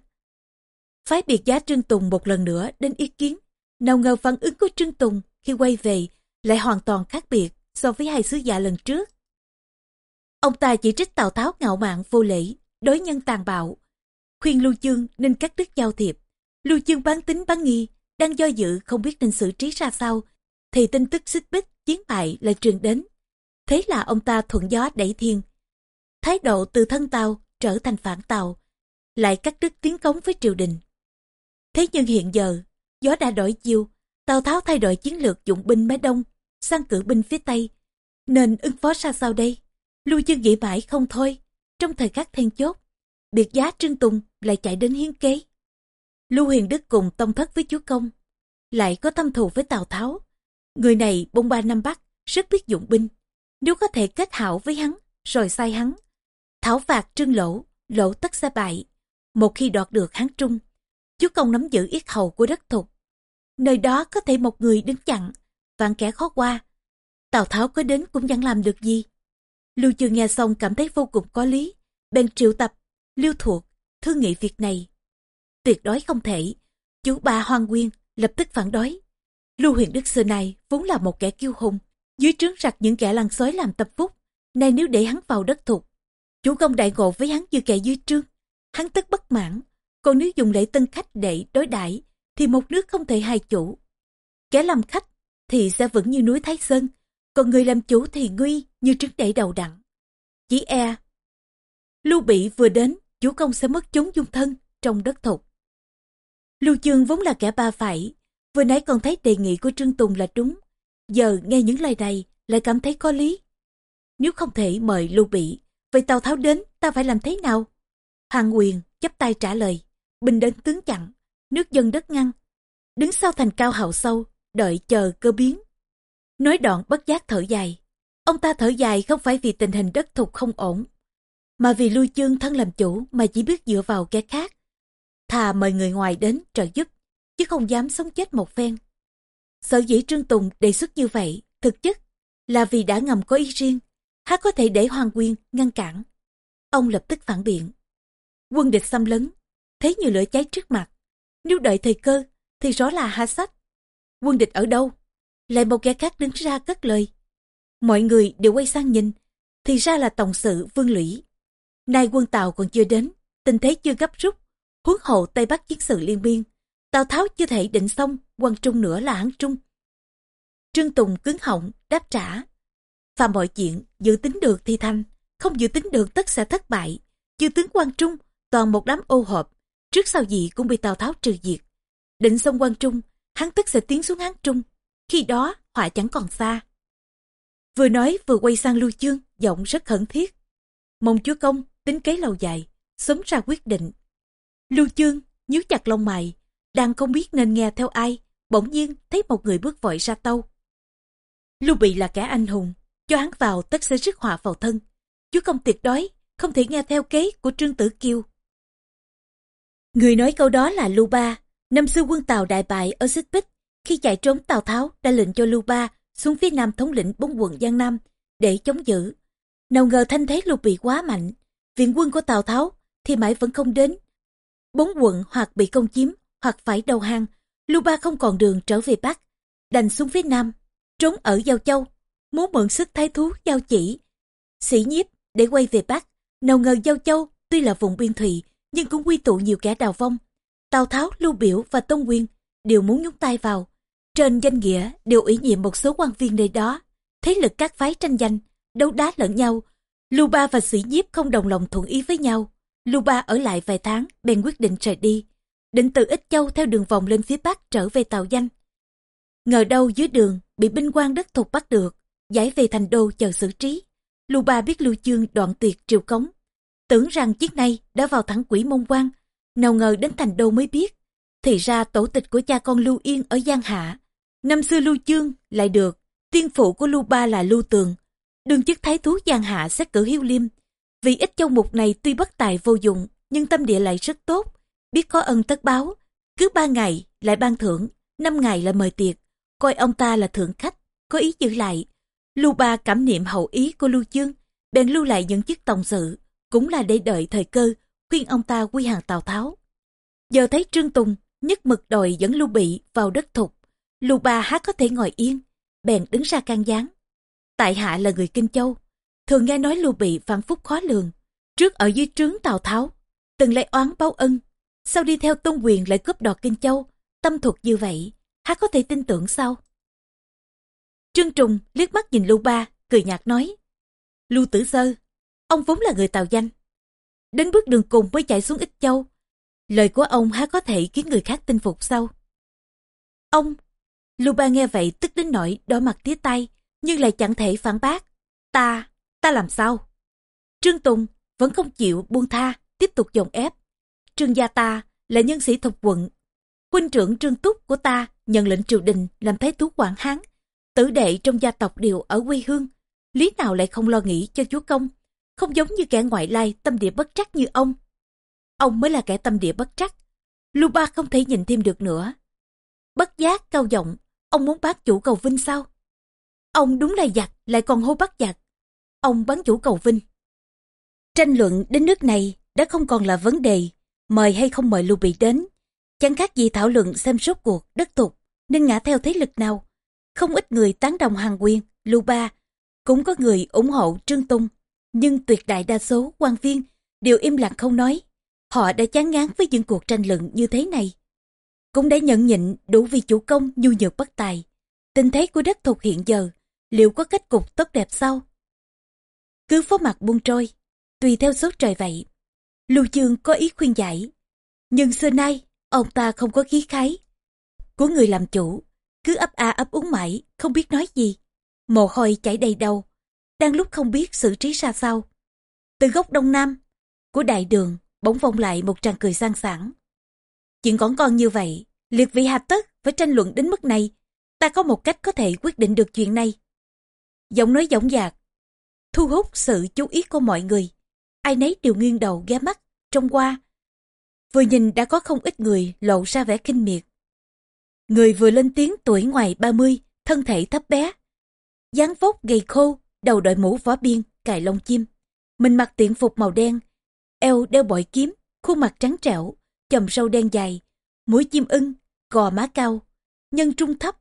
Phái biệt giá Trương Tùng một lần nữa đến ý kiến, nào ngờ phản ứng của Trương Tùng khi quay về lại hoàn toàn khác biệt so với hai sứ giả lần trước. Ông ta chỉ trích Tào Tháo ngạo mạn vô lễ, đối nhân tàn bạo, khuyên Lưu Chương nên cắt đứt giao thiệp. Lưu Chương bán tính bán nghi, đang do dự không biết nên xử trí ra sao, thì tin tức xích bích chiến bại lại truyền đến. Thế là ông ta thuận gió đẩy thiên. Thái độ từ thân Tàu trở thành phản Tàu, lại cắt đứt tiến cống với triều đình. Thế nhưng hiện giờ, gió đã đổi chiều, Tào Tháo thay đổi chiến lược dụng binh mé đông, sang cử binh phía tây. Nên ứng phó ra sao đây? Lưu Dương nghĩ mãi không thôi. Trong thời khắc then chốt, biệt giá Trương Tùng lại chạy đến hiến kế. Lưu Huyền Đức cùng tông thất với chúa công, lại có thâm thù với Tào Tháo. Người này bông ba năm Bắc, rất biết dụng binh. Nếu có thể kết hảo với hắn, rồi sai hắn. Thảo phạt trương lỗ, lỗ tất sẽ bại. Một khi đoạt được hán trung, chúa công nắm giữ yết hầu của đất thục. Nơi đó có thể một người đứng chặn, vạn kẻ khó qua. Tào Tháo có đến cũng chẳng làm được gì. Lưu Chương nghe xong cảm thấy vô cùng có lý, bèn triệu tập, lưu thuộc, thương nghị việc này. Tuyệt đối không thể, chú ba Hoang Nguyên lập tức phản đối. Lưu huyền đức xưa này vốn là một kẻ kiêu hùng, dưới trướng rặt những kẻ lăng xói làm tập phúc. Nay nếu để hắn vào đất Thuộc, chủ công đại ngộ với hắn như kẻ dưới trướng, hắn tức bất mãn. Còn nếu dùng lễ tân khách để đối đãi thì một nước không thể hai chủ. Kẻ làm khách thì sẽ vững như núi Thái Sơn, còn người làm chủ thì nguy như trứng đẩy đầu đặng. Chỉ e, Lưu Bị vừa đến, chủ công sẽ mất chúng dung thân trong đất thục. Lưu Chương vốn là kẻ ba phải, vừa nãy còn thấy đề nghị của Trương Tùng là đúng. Giờ nghe những lời này, lại cảm thấy có lý. Nếu không thể mời Lưu Bị, vậy Tào Tháo đến ta phải làm thế nào? Hoàng Quyền chắp tay trả lời, bình đến tướng chặn, nước dân đất ngăn. Đứng sau thành cao hậu sâu, đợi chờ cơ biến. Nói đoạn bất giác thở dài. Ông ta thở dài không phải vì tình hình đất thục không ổn, mà vì lui chương thân làm chủ mà chỉ biết dựa vào kẻ khác. Thà mời người ngoài đến trợ giúp, chứ không dám sống chết một phen. Sở dĩ Trương Tùng đề xuất như vậy, thực chất là vì đã ngầm có ý riêng, há có thể để Hoàng Quyên ngăn cản. Ông lập tức phản biện. Quân địch xâm lấn, thấy nhiều lửa cháy trước mặt. Nếu đợi thời cơ, thì rõ là hạ sách. Quân địch ở đâu? Lại một kẻ khác đứng ra cất lời. Mọi người đều quay sang nhìn, thì ra là tổng sự Vương Lũy. Nay quân Tàu còn chưa đến, tình thế chưa gấp rút, huống hộ Tây Bắc chiến sự liên biên. Tào Tháo chưa thể định xong, quan trung nữa là hán trung. Trương Tùng cứng họng, đáp trả. Và mọi chuyện, dự tính được thì thành, không dự tính được tất sẽ thất bại. Chư tướng quan trung, toàn một đám ô hợp, trước sau gì cũng bị Tào Tháo trừ diệt. Định xong quan trung, hắn tức sẽ tiến xuống hán trung. Khi đó, họa chẳng còn xa. Vừa nói vừa quay sang Lưu Chương, giọng rất khẩn thiết. Mong chúa công, tính kế lâu dài, sớm ra quyết định. Lưu Chương, nhíu chặt lông mày, đang không biết nên nghe theo ai, bỗng nhiên thấy một người bước vội ra tâu. Lưu Bị là kẻ anh hùng, cho hắn vào tất sẽ rước họa vào thân. Chúa công tuyệt đối, không thể nghe theo kế của Trương Tử Kiêu. Người nói câu đó là Lưu Ba, năm xưa quân Tàu đại bại ở Xích Bích, khi chạy trốn Tào Tháo đã lệnh cho Lưu Ba xuống phía nam thống lĩnh bốn quận Giang Nam để chống giữ. Nào ngờ thanh thế Lưu Bị quá mạnh, viện quân của Tào Tháo thì mãi vẫn không đến. Bốn quận hoặc bị công chiếm hoặc phải đầu hàng, Lưu Ba không còn đường trở về Bắc, đành xuống phía Nam, trốn ở Giao Châu, muốn mượn sức thái thú Giao Chỉ. Sĩ nhiếp để quay về Bắc, nào ngờ Giao Châu tuy là vùng biên thủy nhưng cũng quy tụ nhiều kẻ đào vong. Tào Tháo, Lưu Biểu và Tông Nguyên đều muốn nhúng tay vào. Trên danh nghĩa đều ủy nhiệm một số quan viên nơi đó. Thế lực các phái tranh giành, đấu đá lẫn nhau. Lưu Ba và Sĩ Nhiếp không đồng lòng thuận ý với nhau. Lưu Ba ở lại vài tháng, bèn quyết định rời đi. Định từ Ích Châu theo đường vòng lên phía Bắc trở về Tàu Danh. Ngờ đâu dưới đường, bị binh quan đất thục bắt được, giải về thành đô chờ xử trí. Lưu Ba biết Lưu Chương đoạn tuyệt triều cống. Tưởng rằng chiếc này đã vào thẳng quỷ mông quan, nào ngờ đến thành đô mới biết. Thì ra tổ tịch của cha con Lưu Yên ở Giang Hạ. Năm xưa Lưu Chương lại được, tiên phụ của Lưu Ba là Lưu Tường. Đương chức thái thú Giang Hạ xét cử hiếu liêm. Vì ít châu mục này tuy bất tài vô dụng, nhưng tâm địa lại rất tốt. Biết có ân tất báo, cứ ba ngày lại ban thưởng, năm ngày lại mời tiệc. Coi ông ta là thượng khách, có ý giữ lại. Lưu Ba cảm niệm hậu ý của Lưu Chương, bèn lưu lại những chức tổng sự, cũng là để đợi thời cơ, khuyên ông ta quy hàng Tào Tháo. Giờ thấy Trương Tùng nhất mực đòi dẫn Lưu Bị vào đất thục, Lưu Ba há có thể ngồi yên, bèn đứng ra can gián. Tại hạ là người Kinh Châu, thường nghe nói Lưu Bị phản phúc khó lường, trước ở dưới trướng Tào Tháo, từng lấy oán báo ân, sau đi theo tôn quyền lại cướp đoạt Kinh Châu, tâm thuật như vậy, há có thể tin tưởng sao? Trương Trùng liếc mắt nhìn Lưu Ba, cười nhạt nói. Lưu Tử Sơ, ông vốn là người Tào danh. Đến bước đường cùng mới chạy xuống Ích Châu. Lời của ông há có thể khiến người khác tin phục sao? Ông, Lưu Ba nghe vậy tức đến nỗi đỏ mặt tía tay, nhưng lại chẳng thể phản bác. Ta, ta làm sao? Trương Tùng vẫn không chịu buông tha, tiếp tục dồn ép. Trương gia ta là nhân sĩ thuộc quận. Huynh trưởng Trương Túc của ta nhận lệnh triều đình làm thái thú quản hán. Tử đệ trong gia tộc đều ở quê hương. Lý nào lại không lo nghĩ cho chúa công. Không giống như kẻ ngoại lai tâm địa bất trắc như ông. Ông mới là kẻ tâm địa bất trắc. Lưu Ba không thể nhìn thêm được nữa. Bất giác cao giọng, ông muốn bác chủ cầu vinh sao? Ông đúng là giặc, lại còn hô bắt giặc. Ông bán chủ cầu vinh. Tranh luận đến nước này đã không còn là vấn đề mời hay không mời Lưu Bị đến. Chẳng khác gì thảo luận xem suốt cuộc đất tục nên ngã theo thế lực nào. Không ít người tán đồng Hàng Quyền, Lưu Ba, cũng có người ủng hộ Trương Tung. Nhưng tuyệt đại đa số quan viên đều im lặng không nói. Họ đã chán ngán với những cuộc tranh luận như thế này. Cũng đã nhận nhịn đủ vì chủ công nhu nhược bất tài. Tình thế của đất thuộc hiện giờ, liệu có kết cục tốt đẹp sao? Cứ phó mặt buông trôi, tùy theo số trời vậy. Lưu Chương có ý khuyên giải. Nhưng xưa nay, ông ta không có khí khái. Của người làm chủ, cứ ấp a ấp úng mãi, không biết nói gì. Mồ hôi chảy đầy đầu, đang lúc không biết xử trí ra sao. Từ góc đông nam của đại đường bỗng vọng lại một tràng cười sang sảng. Chuyện còn con như vậy, liệt vị hạp tất phải tranh luận đến mức này. Ta có một cách có thể quyết định được chuyện này. Giọng nói dõng dạc, thu hút sự chú ý của mọi người. Ai nấy đều nghiêng đầu ghé mắt, trông qua. Vừa nhìn đã có không ít người lộ ra vẻ kinh miệt. Người vừa lên tiếng tuổi ngoài 30, thân thể thấp bé. dáng vóc gầy khô, đầu đội mũ vó biên, cài lông chim. Mình mặc tiện phục màu đen, eo đeo bội kiếm, khuôn mặt trắng trẻo, chòm râu đen dài, mũi chim ưng, gò má cao, nhân trung thấp.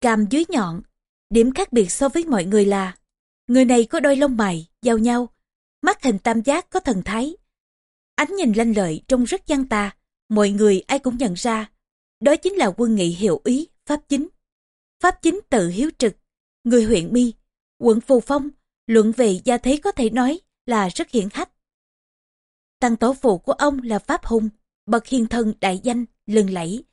Cằm dưới nhọn, điểm khác biệt so với mọi người là người này có đôi lông mày, giao nhau, mắt hình tam giác có thần thái. Ánh nhìn lanh lợi trông rất gian tà, mọi người ai cũng nhận ra. Đó chính là quân nghị hiệu ý, Pháp Chính. Pháp Chính tự hiếu trực, người huyện Mi, quận Phù Phong, luận về gia thế có thể nói là rất hiển hách. Tăng tổ phụ của ông là Pháp Hùng, bậc hiền thần đại danh, lừng lẫy.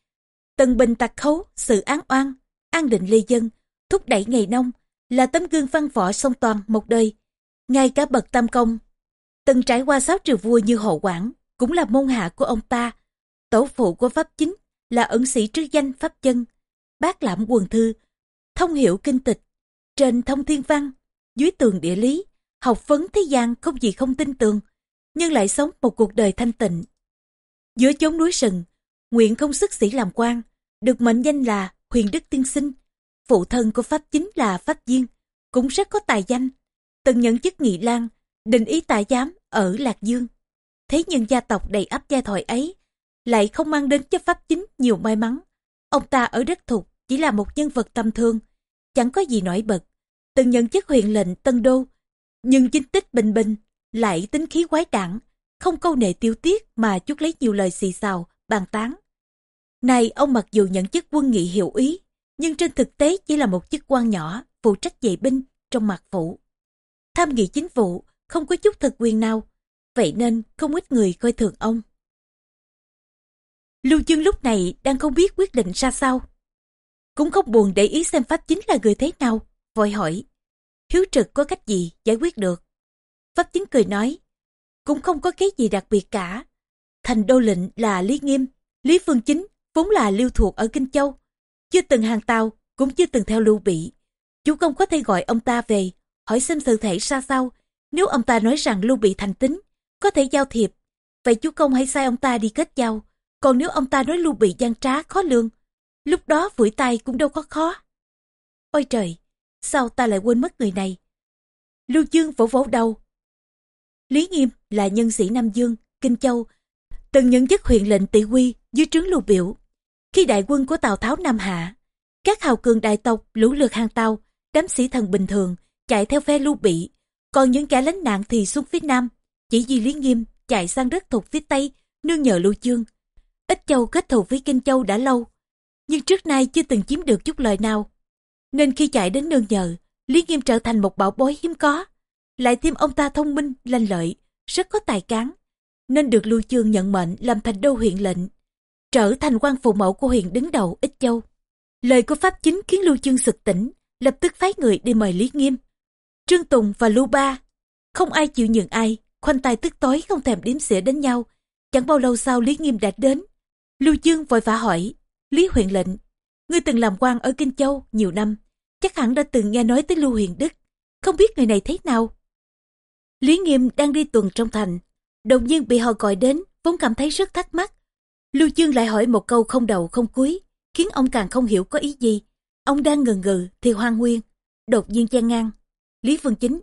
Tần bình tặc khấu, sự án oan, an định lê dân, thúc đẩy ngày nông, là tấm gương văn võ song toàn một đời. Ngay cả bậc tam công, từng trải qua sáu triều vua như hậu Quảng, cũng là môn hạ của ông ta. Tổ phụ của Pháp chính là ẩn sĩ trước danh Pháp chân, bác lãm quần thư, thông hiểu kinh tịch, trên thông thiên văn, dưới tường địa lý, học vấn thế gian không gì không tin tường, nhưng lại sống một cuộc đời thanh tịnh. Giữa chốn núi rừng, nguyện không sức sĩ làm quan, được mệnh danh là huyền đức tiên sinh. Phụ thân của Pháp chính là Pháp Diên, cũng rất có tài danh, từng nhận chức nghị lang, định ý tả giám ở Lạc Dương. Thế nhưng gia tộc đầy ắp gia thoại ấy lại không mang đến cho Pháp chính nhiều may mắn. Ông ta ở đất thục chỉ là một nhân vật tầm thường, chẳng có gì nổi bật. Từng nhận chức huyện lệnh Tân Đô, nhưng chính tích bình bình, lại tính khí quái đản, không câu nệ tiêu tiết mà chút lấy nhiều lời xì xào, bàn tán. Này ông mặc dù nhận chức quân nghị hiệu ý, nhưng trên thực tế chỉ là một chức quan nhỏ, phụ trách dạy binh trong mặt phủ. Tham nghị chính vụ, không có chút thực quyền nào, vậy nên không ít người coi thường ông. Lưu chương lúc này đang không biết quyết định ra sao. Cũng không buồn để ý xem pháp chính là người thế nào, vội hỏi. Hiếu trực có cách gì giải quyết được? Pháp chính cười nói, cũng không có cái gì đặc biệt cả. Thành đô lệnh là Lý Nghiêm, Lý Phương Chính vốn là lưu thuộc ở Kinh Châu. Chưa từng hàng tàu, cũng chưa từng theo lưu bị. Chủ công có thể gọi ông ta về, hỏi xem sự thể ra sao. Nếu ông ta nói rằng lưu bị thành tính, có thể giao thiệp. Vậy chú công hãy sai ông ta đi kết giao. Còn nếu ông ta nói lưu bị gian trá, khó lương, lúc đó phủi tay cũng đâu có khó. Ôi trời, sao ta lại quên mất người này? Lưu chương vỗ vỗ đầu. Lý Nghiêm là nhân sĩ Nam Dương, Kinh Châu, từng nhận chức huyện lệnh tỷ quy dưới trướng lưu biểu. Khi đại quân của Tào Tháo Nam Hạ, các hào cường đại tộc lũ lượt hàng tàu, đám sĩ thần bình thường chạy theo phe lưu bị, còn những kẻ lánh nạn thì xuống phía Nam. Chỉ vì Lý Nghiêm chạy sang đất thuộc phía Tây, nương nhờ Lưu Chương. Ít Châu kết thù với Kinh Châu đã lâu, nhưng trước nay chưa từng chiếm được chút lời nào. Nên khi chạy đến nương nhờ, Lý Nghiêm trở thành một bảo bối hiếm có. Lại thêm ông ta thông minh, lanh lợi, rất có tài cán, nên được Lưu Chương nhận mệnh làm thành đô huyện lệnh, trở thành quan phụ mẫu của huyện đứng đầu Ích Châu. Lời của Pháp chính khiến Lưu Chương sực tỉnh, lập tức phái người đi mời Lý Nghiêm. Trương Tùng và Lưu Ba, không ai chịu nhường ai, khoanh tay tức tối không thèm đếm xỉa đến nhau. Chẳng bao lâu sau Lý Nghiêm đã đến. Lưu Chương vội vã hỏi, Lý huyện lệnh, ngươi từng làm quan ở Kinh Châu nhiều năm, chắc hẳn đã từng nghe nói tới Lưu Huyền Đức, không biết người này thế nào. Lý Nghiêm đang đi tuần trong thành, đột nhiên bị họ gọi đến, vốn cảm thấy rất thắc mắc. Lưu Chương lại hỏi một câu không đầu không cuối, khiến ông càng không hiểu có ý gì. Ông đang ngần ngừ thì hoang nguyên, đột nhiên chen ngang. Lý Phương Chính,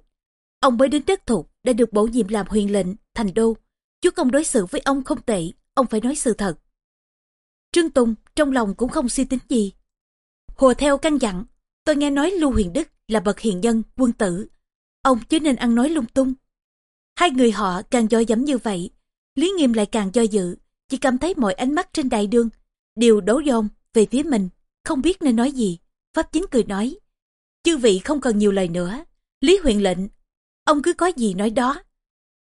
ông mới đến đất thuộc đã được bổ nhiệm làm huyền lệnh, thành đô. Chú công đối xử với ông không tệ, ông phải nói sự thật. Trương Tùng trong lòng cũng không suy tính gì. hồ theo căn dặn, tôi nghe nói Lưu Huyền Đức là bậc hiền nhân, quân tử. Ông chứ nên ăn nói lung tung, Hai người họ càng do dẫm như vậy, Lý Nghiêm lại càng do dự, chỉ cảm thấy mọi ánh mắt trên đại đương đều đổ dồn về phía mình, không biết nên nói gì. Pháp chính cười nói, chư vị không cần nhiều lời nữa, Lý huyện lệnh, ông cứ có gì nói đó.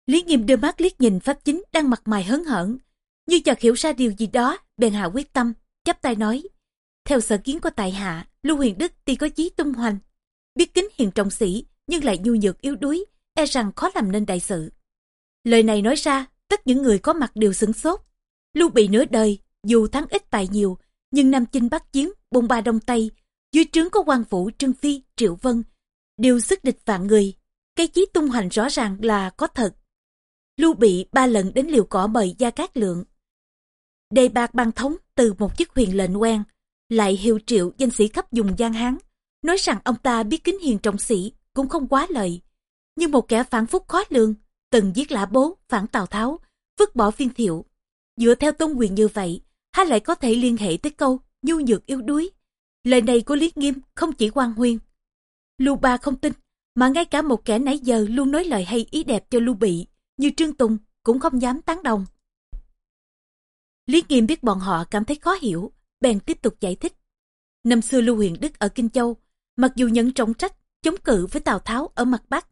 Lý Nghiêm đưa mắt liếc nhìn Pháp chính đang mặt mày hớn hởn, như chợt hiểu ra điều gì đó, bèn hạ quyết tâm, chắp tay nói. Theo sở kiến của tại hạ, Lưu Huyền Đức tuy có chí tung hoành, biết kính hiền trọng sĩ nhưng lại nhu nhược yếu đuối, e rằng khó làm nên đại sự. Lời này nói ra, tất những người có mặt đều sửng sốt. Lưu Bị nửa đời, dù thắng ít tài nhiều, nhưng Nam Chinh Bắc Chiến, bông ba đông Tây, dưới trướng có quan vũ Trương Phi, Triệu Vân, đều sức địch vạn người. Cái chí tung hoành rõ ràng là có thật. Lưu Bị ba lần đến liều cỏ mời Gia Cát Lượng. Đề bạc ban thống từ một chức huyền lệnh quen, lại hiệu triệu danh sĩ khắp dùng giang hán, nói rằng ông ta biết kính hiền trọng sĩ cũng không quá lời như một kẻ phản phúc khó lường, từng giết lã bố, phản Tào Tháo, vứt bỏ phiên thiệu. Dựa theo tôn quyền như vậy, há lại có thể liên hệ tới câu nhu nhược yếu đuối. Lời này của Lý Nghiêm không chỉ quan huyên. Lưu Ba không tin, mà ngay cả một kẻ nãy giờ luôn nói lời hay ý đẹp cho Lưu Bị, như Trương Tùng cũng không dám tán đồng. Lý Nghiêm biết bọn họ cảm thấy khó hiểu, bèn tiếp tục giải thích. Năm xưa Lưu Huyền Đức ở Kinh Châu, mặc dù nhận trọng trách chống cự với Tào Tháo ở mặt Bắc,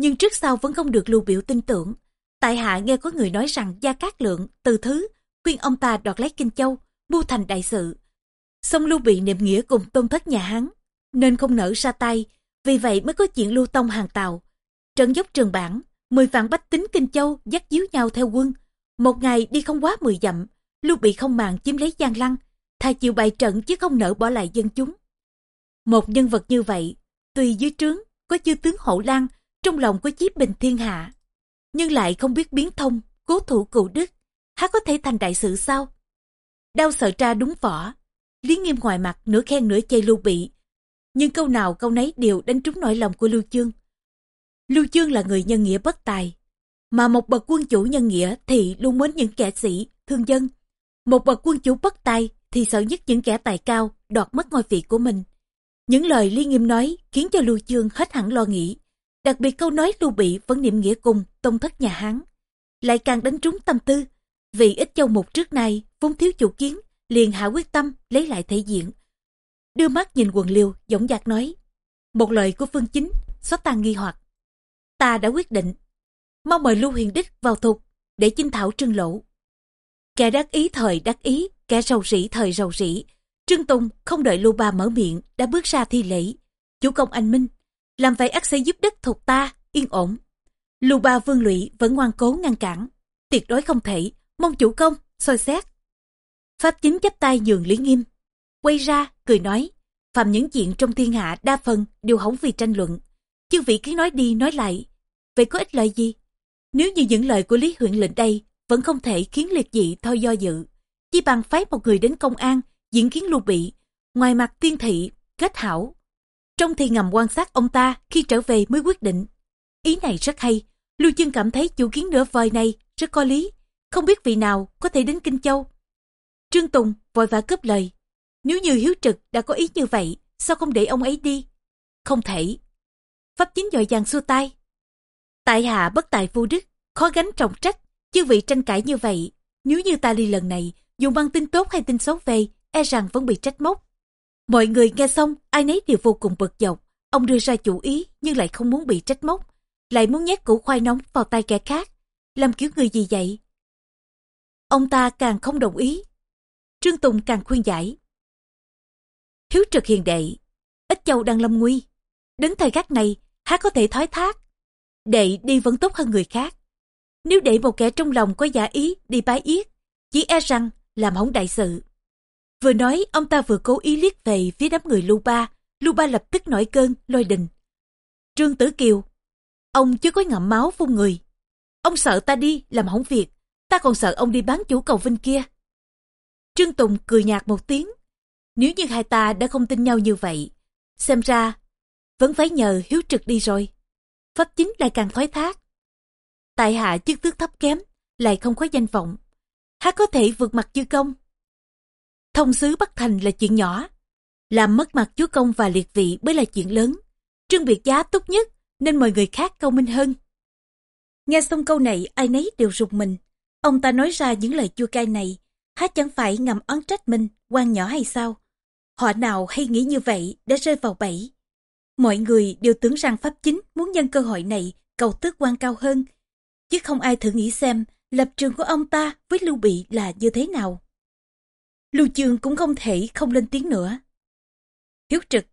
nhưng trước sau vẫn không được Lưu Biểu tin tưởng. Tại hạ nghe có người nói rằng Gia Cát Lượng, từ thứ, khuyên ông ta đoạt lấy Kinh Châu, mưu thành đại sự. Song Lưu bị niệm nghĩa cùng tôn thất nhà Hán, nên không nở ra tay, vì vậy mới có chuyện lưu tông hàng Tàu. Trận dốc trường bản, mười vạn bách tính Kinh Châu dắt díu nhau theo quân. Một ngày đi không quá mười dặm, Lưu bị không màng chiếm lấy Giang Lăng, thà chịu bài trận chứ không nỡ bỏ lại dân chúng. Một nhân vật như vậy, tuy dưới trướng có chư tướng hậu lang, trong lòng có chí bình thiên hạ, nhưng lại không biết biến thông, cố thủ cựu đức, há có thể thành đại sự sao? Đau sợ tra đúng võ, Lý Nghiêm ngoài mặt nửa khen nửa chê Lưu Bị, nhưng câu nào câu nấy đều đánh trúng nỗi lòng của Lưu Chương. Lưu Chương là người nhân nghĩa bất tài, mà một bậc quân chủ nhân nghĩa thì luôn mến những kẻ sĩ, thương dân. Một bậc quân chủ bất tài thì sợ nhất những kẻ tài cao đoạt mất ngôi vị của mình. Những lời Lý Nghiêm nói khiến cho Lưu Chương hết hẳn lo nghĩ. Đặc biệt câu nói Lưu Bị vẫn niệm nghĩa cùng tông thất nhà Hán. Lại càng đánh trúng tâm tư. Vì ít châu một trước nay vốn thiếu chủ kiến, liền hạ quyết tâm lấy lại thể diện. Đưa mắt nhìn quần liêu, dõng dạc nói. Một lời của Phương Chính, xóa tan nghi hoặc. Ta đã quyết định. Mong mời Lưu hiền Đích vào thục để chinh thảo trưng lỗ. Kẻ đắc ý thời đắc ý, kẻ rầu rĩ thời rầu rĩ. Trương Tùng không đợi Lưu Ba mở miệng, đã bước ra thi lễ. Chủ công anh Minh, làm vậy ắt sẽ giúp đất thuộc ta, yên ổn. Lưu Ba Vương Lụy vẫn ngoan cố ngăn cản. Tuyệt đối không thể, mong chủ công, soi xét. Pháp chính chắp tay nhường Lý Nghiêm. Quay ra, cười nói, phạm những chuyện trong thiên hạ đa phần đều hỏng vì tranh luận. Chư vị cứ nói đi nói lại, vậy có ích lợi gì? Nếu như những lời của Lý huyện lệnh đây vẫn không thể khiến liệt dị thôi do dự, chỉ bằng phái một người đến công an, diễn kiến lưu bị, ngoài mặt tiên thị, kết hảo. Trong thì ngầm quan sát ông ta khi trở về mới quyết định. Ý này rất hay, Lưu Chương cảm thấy chủ kiến nửa vời này rất có lý, không biết vị nào có thể đến Kinh Châu. Trương Tùng vội vã cướp lời. Nếu như Hiếu Trực đã có ý như vậy, sao không để ông ấy đi? Không thể. Pháp chính dội dàng xua tay. Tại hạ bất tài vô đức, khó gánh trọng trách, chư vị tranh cãi như vậy. Nếu như ta đi lần này, dù mang tin tốt hay tin xấu về, e rằng vẫn bị trách móc. Mọi người nghe xong, ai nấy đều vô cùng bực dọc. Ông đưa ra chủ ý nhưng lại không muốn bị trách móc. Lại muốn nhét củ khoai nóng vào tay kẻ khác. Làm kiểu người gì vậy? Ông ta càng không đồng ý. Trương Tùng càng khuyên giải. Hiếu trực hiền đệ, ít châu đang lâm nguy. Đến thời khắc này, há có thể thoái thác. Đệ đi vẫn tốt hơn người khác. Nếu đệ một kẻ trong lòng có giả ý đi bái yết, chỉ e rằng làm hỏng đại sự. Vừa nói, ông ta vừa cố ý liếc về phía đám người Lưu Ba. Lưu Ba lập tức nổi cơn, lôi đình. Trương Tử Kiều, ông chưa có ngậm máu phun người. Ông sợ ta đi, làm hỏng việc. Ta còn sợ ông đi bán chủ cầu vinh kia. Trương Tùng cười nhạt một tiếng. Nếu như hai ta đã không tin nhau như vậy, xem ra vẫn phải nhờ hiếu trực đi rồi. Pháp chính lại càng thoái thác. Tại hạ chức tước thấp kém, lại không có danh vọng. Há có thể vượt mặt chư công. Thông sứ Bắc Thành là chuyện nhỏ. Làm mất mặt chúa công và liệt vị mới là chuyện lớn. Trương Biệt Giá tốt nhất, nên mời người khác cao minh hơn. Nghe xong câu này ai nấy đều rụt mình. Ông ta nói ra những lời chua cay này, há chẳng phải ngầm oán trách mình, quan nhỏ hay sao? Họ nào hay nghĩ như vậy đã rơi vào bẫy. Mọi người đều tưởng rằng Pháp Chính muốn nhân cơ hội này cầu tước quan cao hơn, chứ không ai thử nghĩ xem lập trường của ông ta với Lưu Bị là như thế nào. Lưu Chương cũng không thể không lên tiếng nữa. Hiếu trực,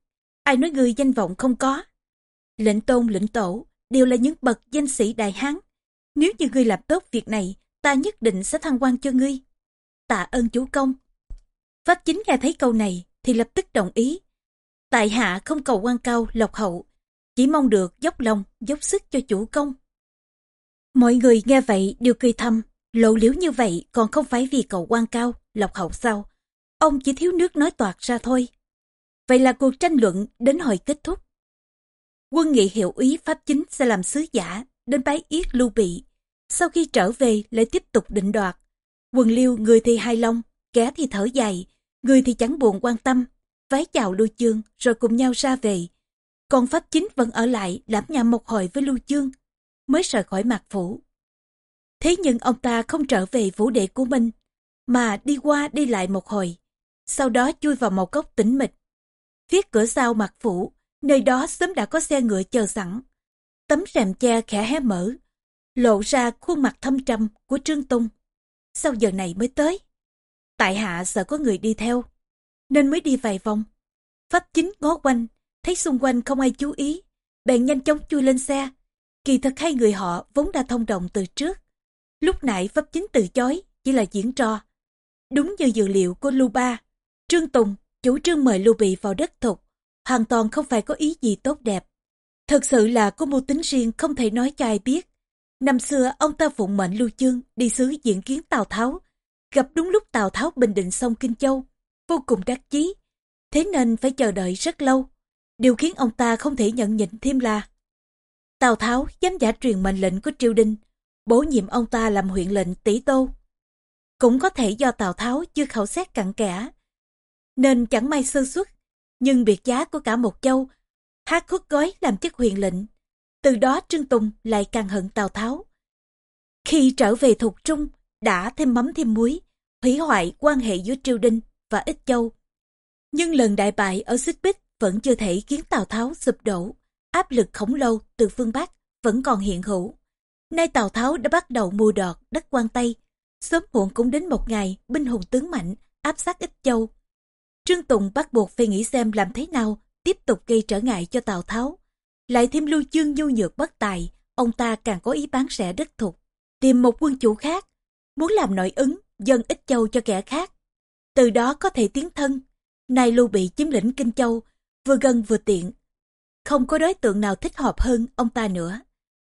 ai nói người danh vọng không có. Lệnh tôn lệnh tổ đều là những bậc danh sĩ đại hán. Nếu như ngươi làm tốt việc này, ta nhất định sẽ thăng quan cho ngươi. Tạ ơn chủ công. Pháp chính nghe thấy câu này thì lập tức đồng ý. Tại hạ không cầu quan cao, lộc hậu, chỉ mong được dốc lòng, dốc sức cho chủ công. Mọi người nghe vậy đều cười thầm, lộ liễu như vậy còn không phải vì cầu quan cao, lọc hậu sau Ông chỉ thiếu nước nói toạc ra thôi. Vậy là cuộc tranh luận đến hồi kết thúc. Quân nghị hiệu ý Pháp chính sẽ làm sứ giả đến bái yết lưu bị. Sau khi trở về lại tiếp tục định đoạt. Quần liêu người thì hài lòng, kẻ thì thở dài, người thì chẳng buồn quan tâm. Vái chào lưu chương rồi cùng nhau ra về. Còn Pháp chính vẫn ở lại đảm nhằm một hồi với lưu chương, mới rời khỏi mạc phủ. Thế nhưng ông ta không trở về vũ đệ của mình, mà đi qua đi lại một hồi. Sau đó chui vào một góc tĩnh mịch. Phía cửa sau mặt phủ, nơi đó sớm đã có xe ngựa chờ sẵn. Tấm rèm che khẽ hé mở, lộ ra khuôn mặt thâm trầm của Trương Tung. Sau giờ này mới tới. Tại hạ sợ có người đi theo, nên mới đi vài vòng. Pháp chính ngó quanh, thấy xung quanh không ai chú ý, bèn nhanh chóng chui lên xe. Kỳ thật hai người họ vốn đã thông đồng từ trước. Lúc nãy Pháp chính từ chối, chỉ là diễn trò. Đúng như dự liệu của Lưu Ba, Trương Tùng chủ trương mời Lưu Bị vào đất thục, hoàn toàn không phải có ý gì tốt đẹp. Thật sự là có mưu tính riêng không thể nói cho ai biết. Năm xưa ông ta phụng mệnh Lưu Chương đi sứ diễn kiến Tào Tháo, gặp đúng lúc Tào Tháo bình định xong Kinh Châu, vô cùng đắc chí, thế nên phải chờ đợi rất lâu. Điều khiến ông ta không thể nhận nhịn thêm là Tào Tháo dám giả truyền mệnh lệnh của triều đình, bổ nhiệm ông ta làm huyện lệnh tỷ tô. Cũng có thể do Tào Tháo chưa khảo sát cặn kẽ, nên chẳng may sơ suất, nhưng biệt giá của cả một châu, hát khuất gói làm chức huyền lệnh. Từ đó Trương Tùng lại càng hận Tào Tháo. Khi trở về thuộc trung, đã thêm mắm thêm muối, hủy hoại quan hệ giữa triều đình và ích châu. Nhưng lần đại bại ở xích bích vẫn chưa thể khiến Tào Tháo sụp đổ. Áp lực khổng lồ từ phương Bắc vẫn còn hiện hữu. Nay Tào Tháo đã bắt đầu mua đọt đất quan Tây. Sớm muộn cũng đến một ngày binh hùng tướng mạnh áp sát ích châu Trương Tùng bắt buộc phải nghĩ xem làm thế nào tiếp tục gây trở ngại cho Tào Tháo. Lại thêm lưu chương nhu nhược bất tài, ông ta càng có ý bán rẻ đất thục, tìm một quân chủ khác, muốn làm nội ứng, dân ích châu cho kẻ khác. Từ đó có thể tiến thân. Nay Lưu Bị chiếm lĩnh Kinh Châu, vừa gần vừa tiện. Không có đối tượng nào thích hợp hơn ông ta nữa.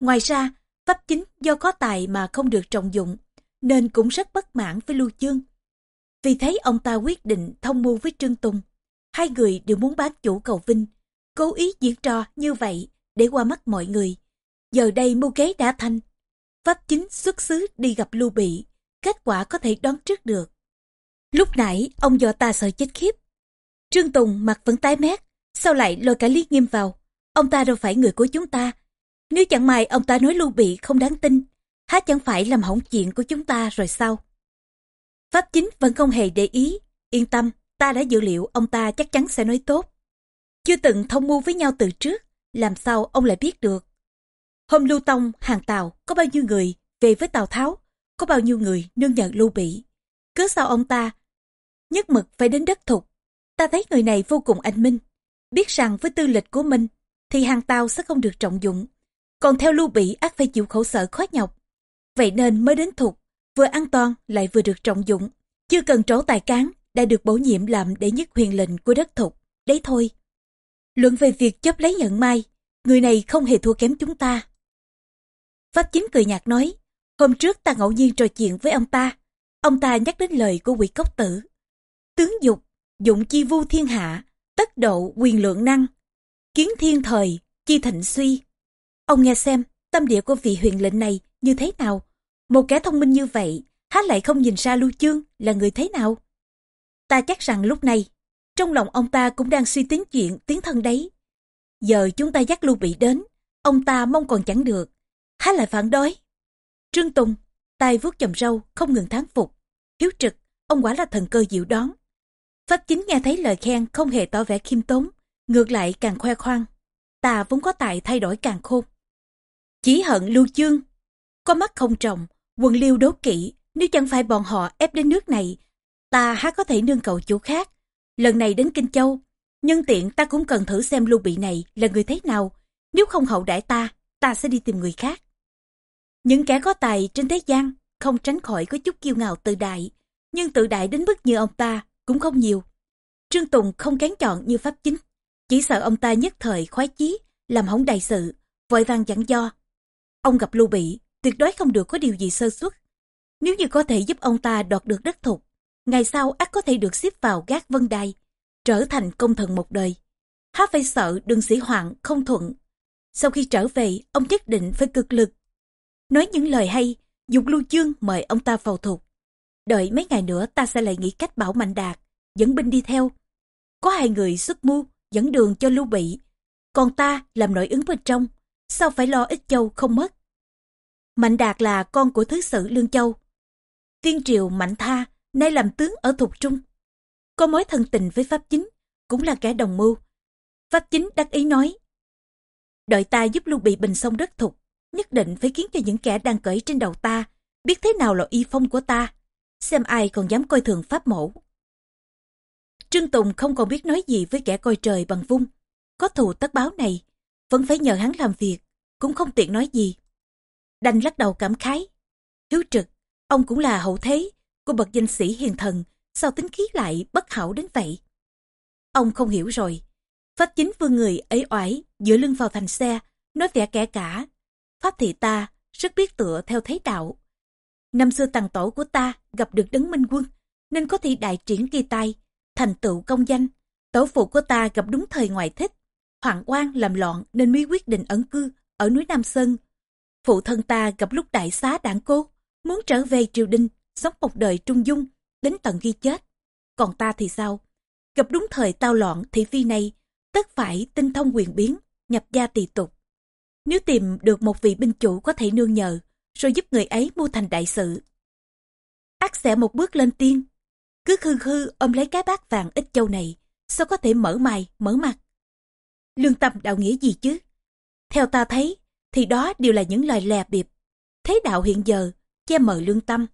Ngoài ra, pháp chính do có tài mà không được trọng dụng, nên cũng rất bất mãn với Lưu Chương. Vì thế ông ta quyết định thông mưu với Trương Tùng. Hai người đều muốn bán chủ cầu Vinh, cố ý diễn trò như vậy để qua mắt mọi người. Giờ đây mưu kế đã thành. Pháp chính xuất xứ đi gặp Lưu Bị, kết quả có thể đoán trước được. Lúc nãy ông dò ta sợ chết khiếp. Trương Tùng mặt vẫn tái mét, sao lại lôi cả Lý Nghiêm vào. Ông ta đâu phải người của chúng ta. Nếu chẳng may ông ta nói Lưu Bị không đáng tin, há chẳng phải làm hỏng chuyện của chúng ta rồi sao? Pháp chính vẫn không hề để ý. Yên tâm, ta đã dự liệu ông ta chắc chắn sẽ nói tốt. Chưa từng thông mưu với nhau từ trước, làm sao ông lại biết được. Hôm Lưu Tông, hàng Tàu, có bao nhiêu người về với Tào Tháo, có bao nhiêu người nương nhận Lưu Bị. Cứ sao ông ta nhất mực phải đến đất thục. Ta thấy người này vô cùng anh minh, biết rằng với tư lịch của mình thì hàng Tàu sẽ không được trọng dụng. Còn theo Lưu Bị ác phải chịu khổ sở khó nhọc. Vậy nên mới đến thục vừa an toàn lại vừa được trọng dụng. Chưa cần trổ tài cán, đã được bổ nhiệm làm đệ nhất huyền lệnh của đất thục. Đấy thôi. Luận về việc chấp lấy nhận mai, người này không hề thua kém chúng ta. Pháp chính cười nhạt nói, hôm trước ta ngẫu nhiên trò chuyện với ông ta. Ông ta nhắc đến lời của quỷ cốc tử. Tướng dục, dụng chi vu thiên hạ, tất độ quyền lượng năng. Kiến thiên thời, chi thịnh suy. Ông nghe xem, tâm địa của vị huyền lệnh này như thế nào? Một kẻ thông minh như vậy, há lại không nhìn ra Lưu Chương là người thế nào? Ta chắc rằng lúc này, trong lòng ông ta cũng đang suy tính chuyện tiến thân đấy. Giờ chúng ta dắt Lưu Bị đến, ông ta mong còn chẳng được, há lại phản đối. Trương Tùng, tay vuốt chầm râu, không ngừng thán phục. Hiếu trực, ông quả là thần cơ diệu đoán. Pháp chính nghe thấy lời khen không hề tỏ vẻ khiêm tốn, ngược lại càng khoe khoang. Ta vốn có tài thay đổi càng khôn. Chỉ hận Lưu Chương, có mắt không trồng, Quần liêu đố kỵ, nếu chẳng phải bọn họ ép đến nước này, ta há có thể nương cầu chủ khác. Lần này đến Kinh Châu, Nhân tiện ta cũng cần thử xem lưu bị này là người thế nào. Nếu không hậu đãi ta, ta sẽ đi tìm người khác. Những kẻ có tài trên thế gian không tránh khỏi có chút kiêu ngạo tự đại. Nhưng tự đại đến mức như ông ta cũng không nhiều. Trương Tùng không kén chọn như pháp chính. Chỉ sợ ông ta nhất thời khoái chí, làm hỏng đại sự, vội vàng dặn do. Ông gặp Lưu Bị, tuyệt đối không được có điều gì sơ suất. Nếu như có thể giúp ông ta đoạt được đất thục, ngày sau ác có thể được xếp vào gác vân đài, trở thành công thần một đời. Há phải sợ đừng sĩ hoạn không thuận. Sau khi trở về, ông nhất định phải cực lực. Nói những lời hay, dục lưu chương mời ông ta vào thuộc. Đợi mấy ngày nữa ta sẽ lại nghĩ cách bảo Mạnh Đạt, dẫn binh đi theo. Có hai người xuất mưu, dẫn đường cho Lưu Bị. Còn ta làm nội ứng bên trong, sao phải lo ít châu không mất. Mạnh Đạt là con của Thứ sử Lương Châu. Tiên triều Mạnh Tha, nay làm tướng ở Thục Trung. Có mối thân tình với Pháp Chính, cũng là kẻ đồng mưu. Pháp Chính đắc ý nói, đợi ta giúp Lưu Bị bình sông đất Thục, nhất định phải khiến cho những kẻ đang cởi trên đầu ta, biết thế nào là y phong của ta, xem ai còn dám coi thường Pháp mẫu. Trương Tùng không còn biết nói gì với kẻ coi trời bằng vung. Có thù tất báo này, vẫn phải nhờ hắn làm việc, cũng không tiện nói gì. Đành lắc đầu cảm khái. Hiếu trực, ông cũng là hậu thế của bậc danh sĩ hiền thần, sao tính khí lại bất hảo đến vậy? Ông không hiểu rồi. Pháp chính vương người ấy oải, dựa lưng vào thành xe, nói vẻ kẻ cả. Pháp thị ta, rất biết tựa theo thế đạo. Năm xưa tàng tổ của ta gặp được đấng minh quân, nên có thể đại triển kỳ tai, thành tựu công danh. Tổ phụ của ta gặp đúng thời ngoại thích. Hoàng quan làm loạn nên mới quyết định ẩn cư ở núi Nam Sơn. Phụ thân ta gặp lúc đại xá đảng cố, muốn trở về triều đình, sống một đời trung dung, đến tận khi chết. Còn ta thì sao? Gặp đúng thời tao loạn thị phi này, tất phải tinh thông quyền biến, nhập gia tỳ tục. Nếu tìm được một vị binh chủ có thể nương nhờ, rồi giúp người ấy mua thành đại sự. ác sẽ một bước lên tiên, cứ khư khư ôm lấy cái bát vàng ít châu này, sao có thể mở mày, mở mặt. Lương tâm đạo nghĩa gì chứ? Theo ta thấy, thì đó đều là những lời lè bịp. Thế đạo hiện giờ, che mờ lương tâm,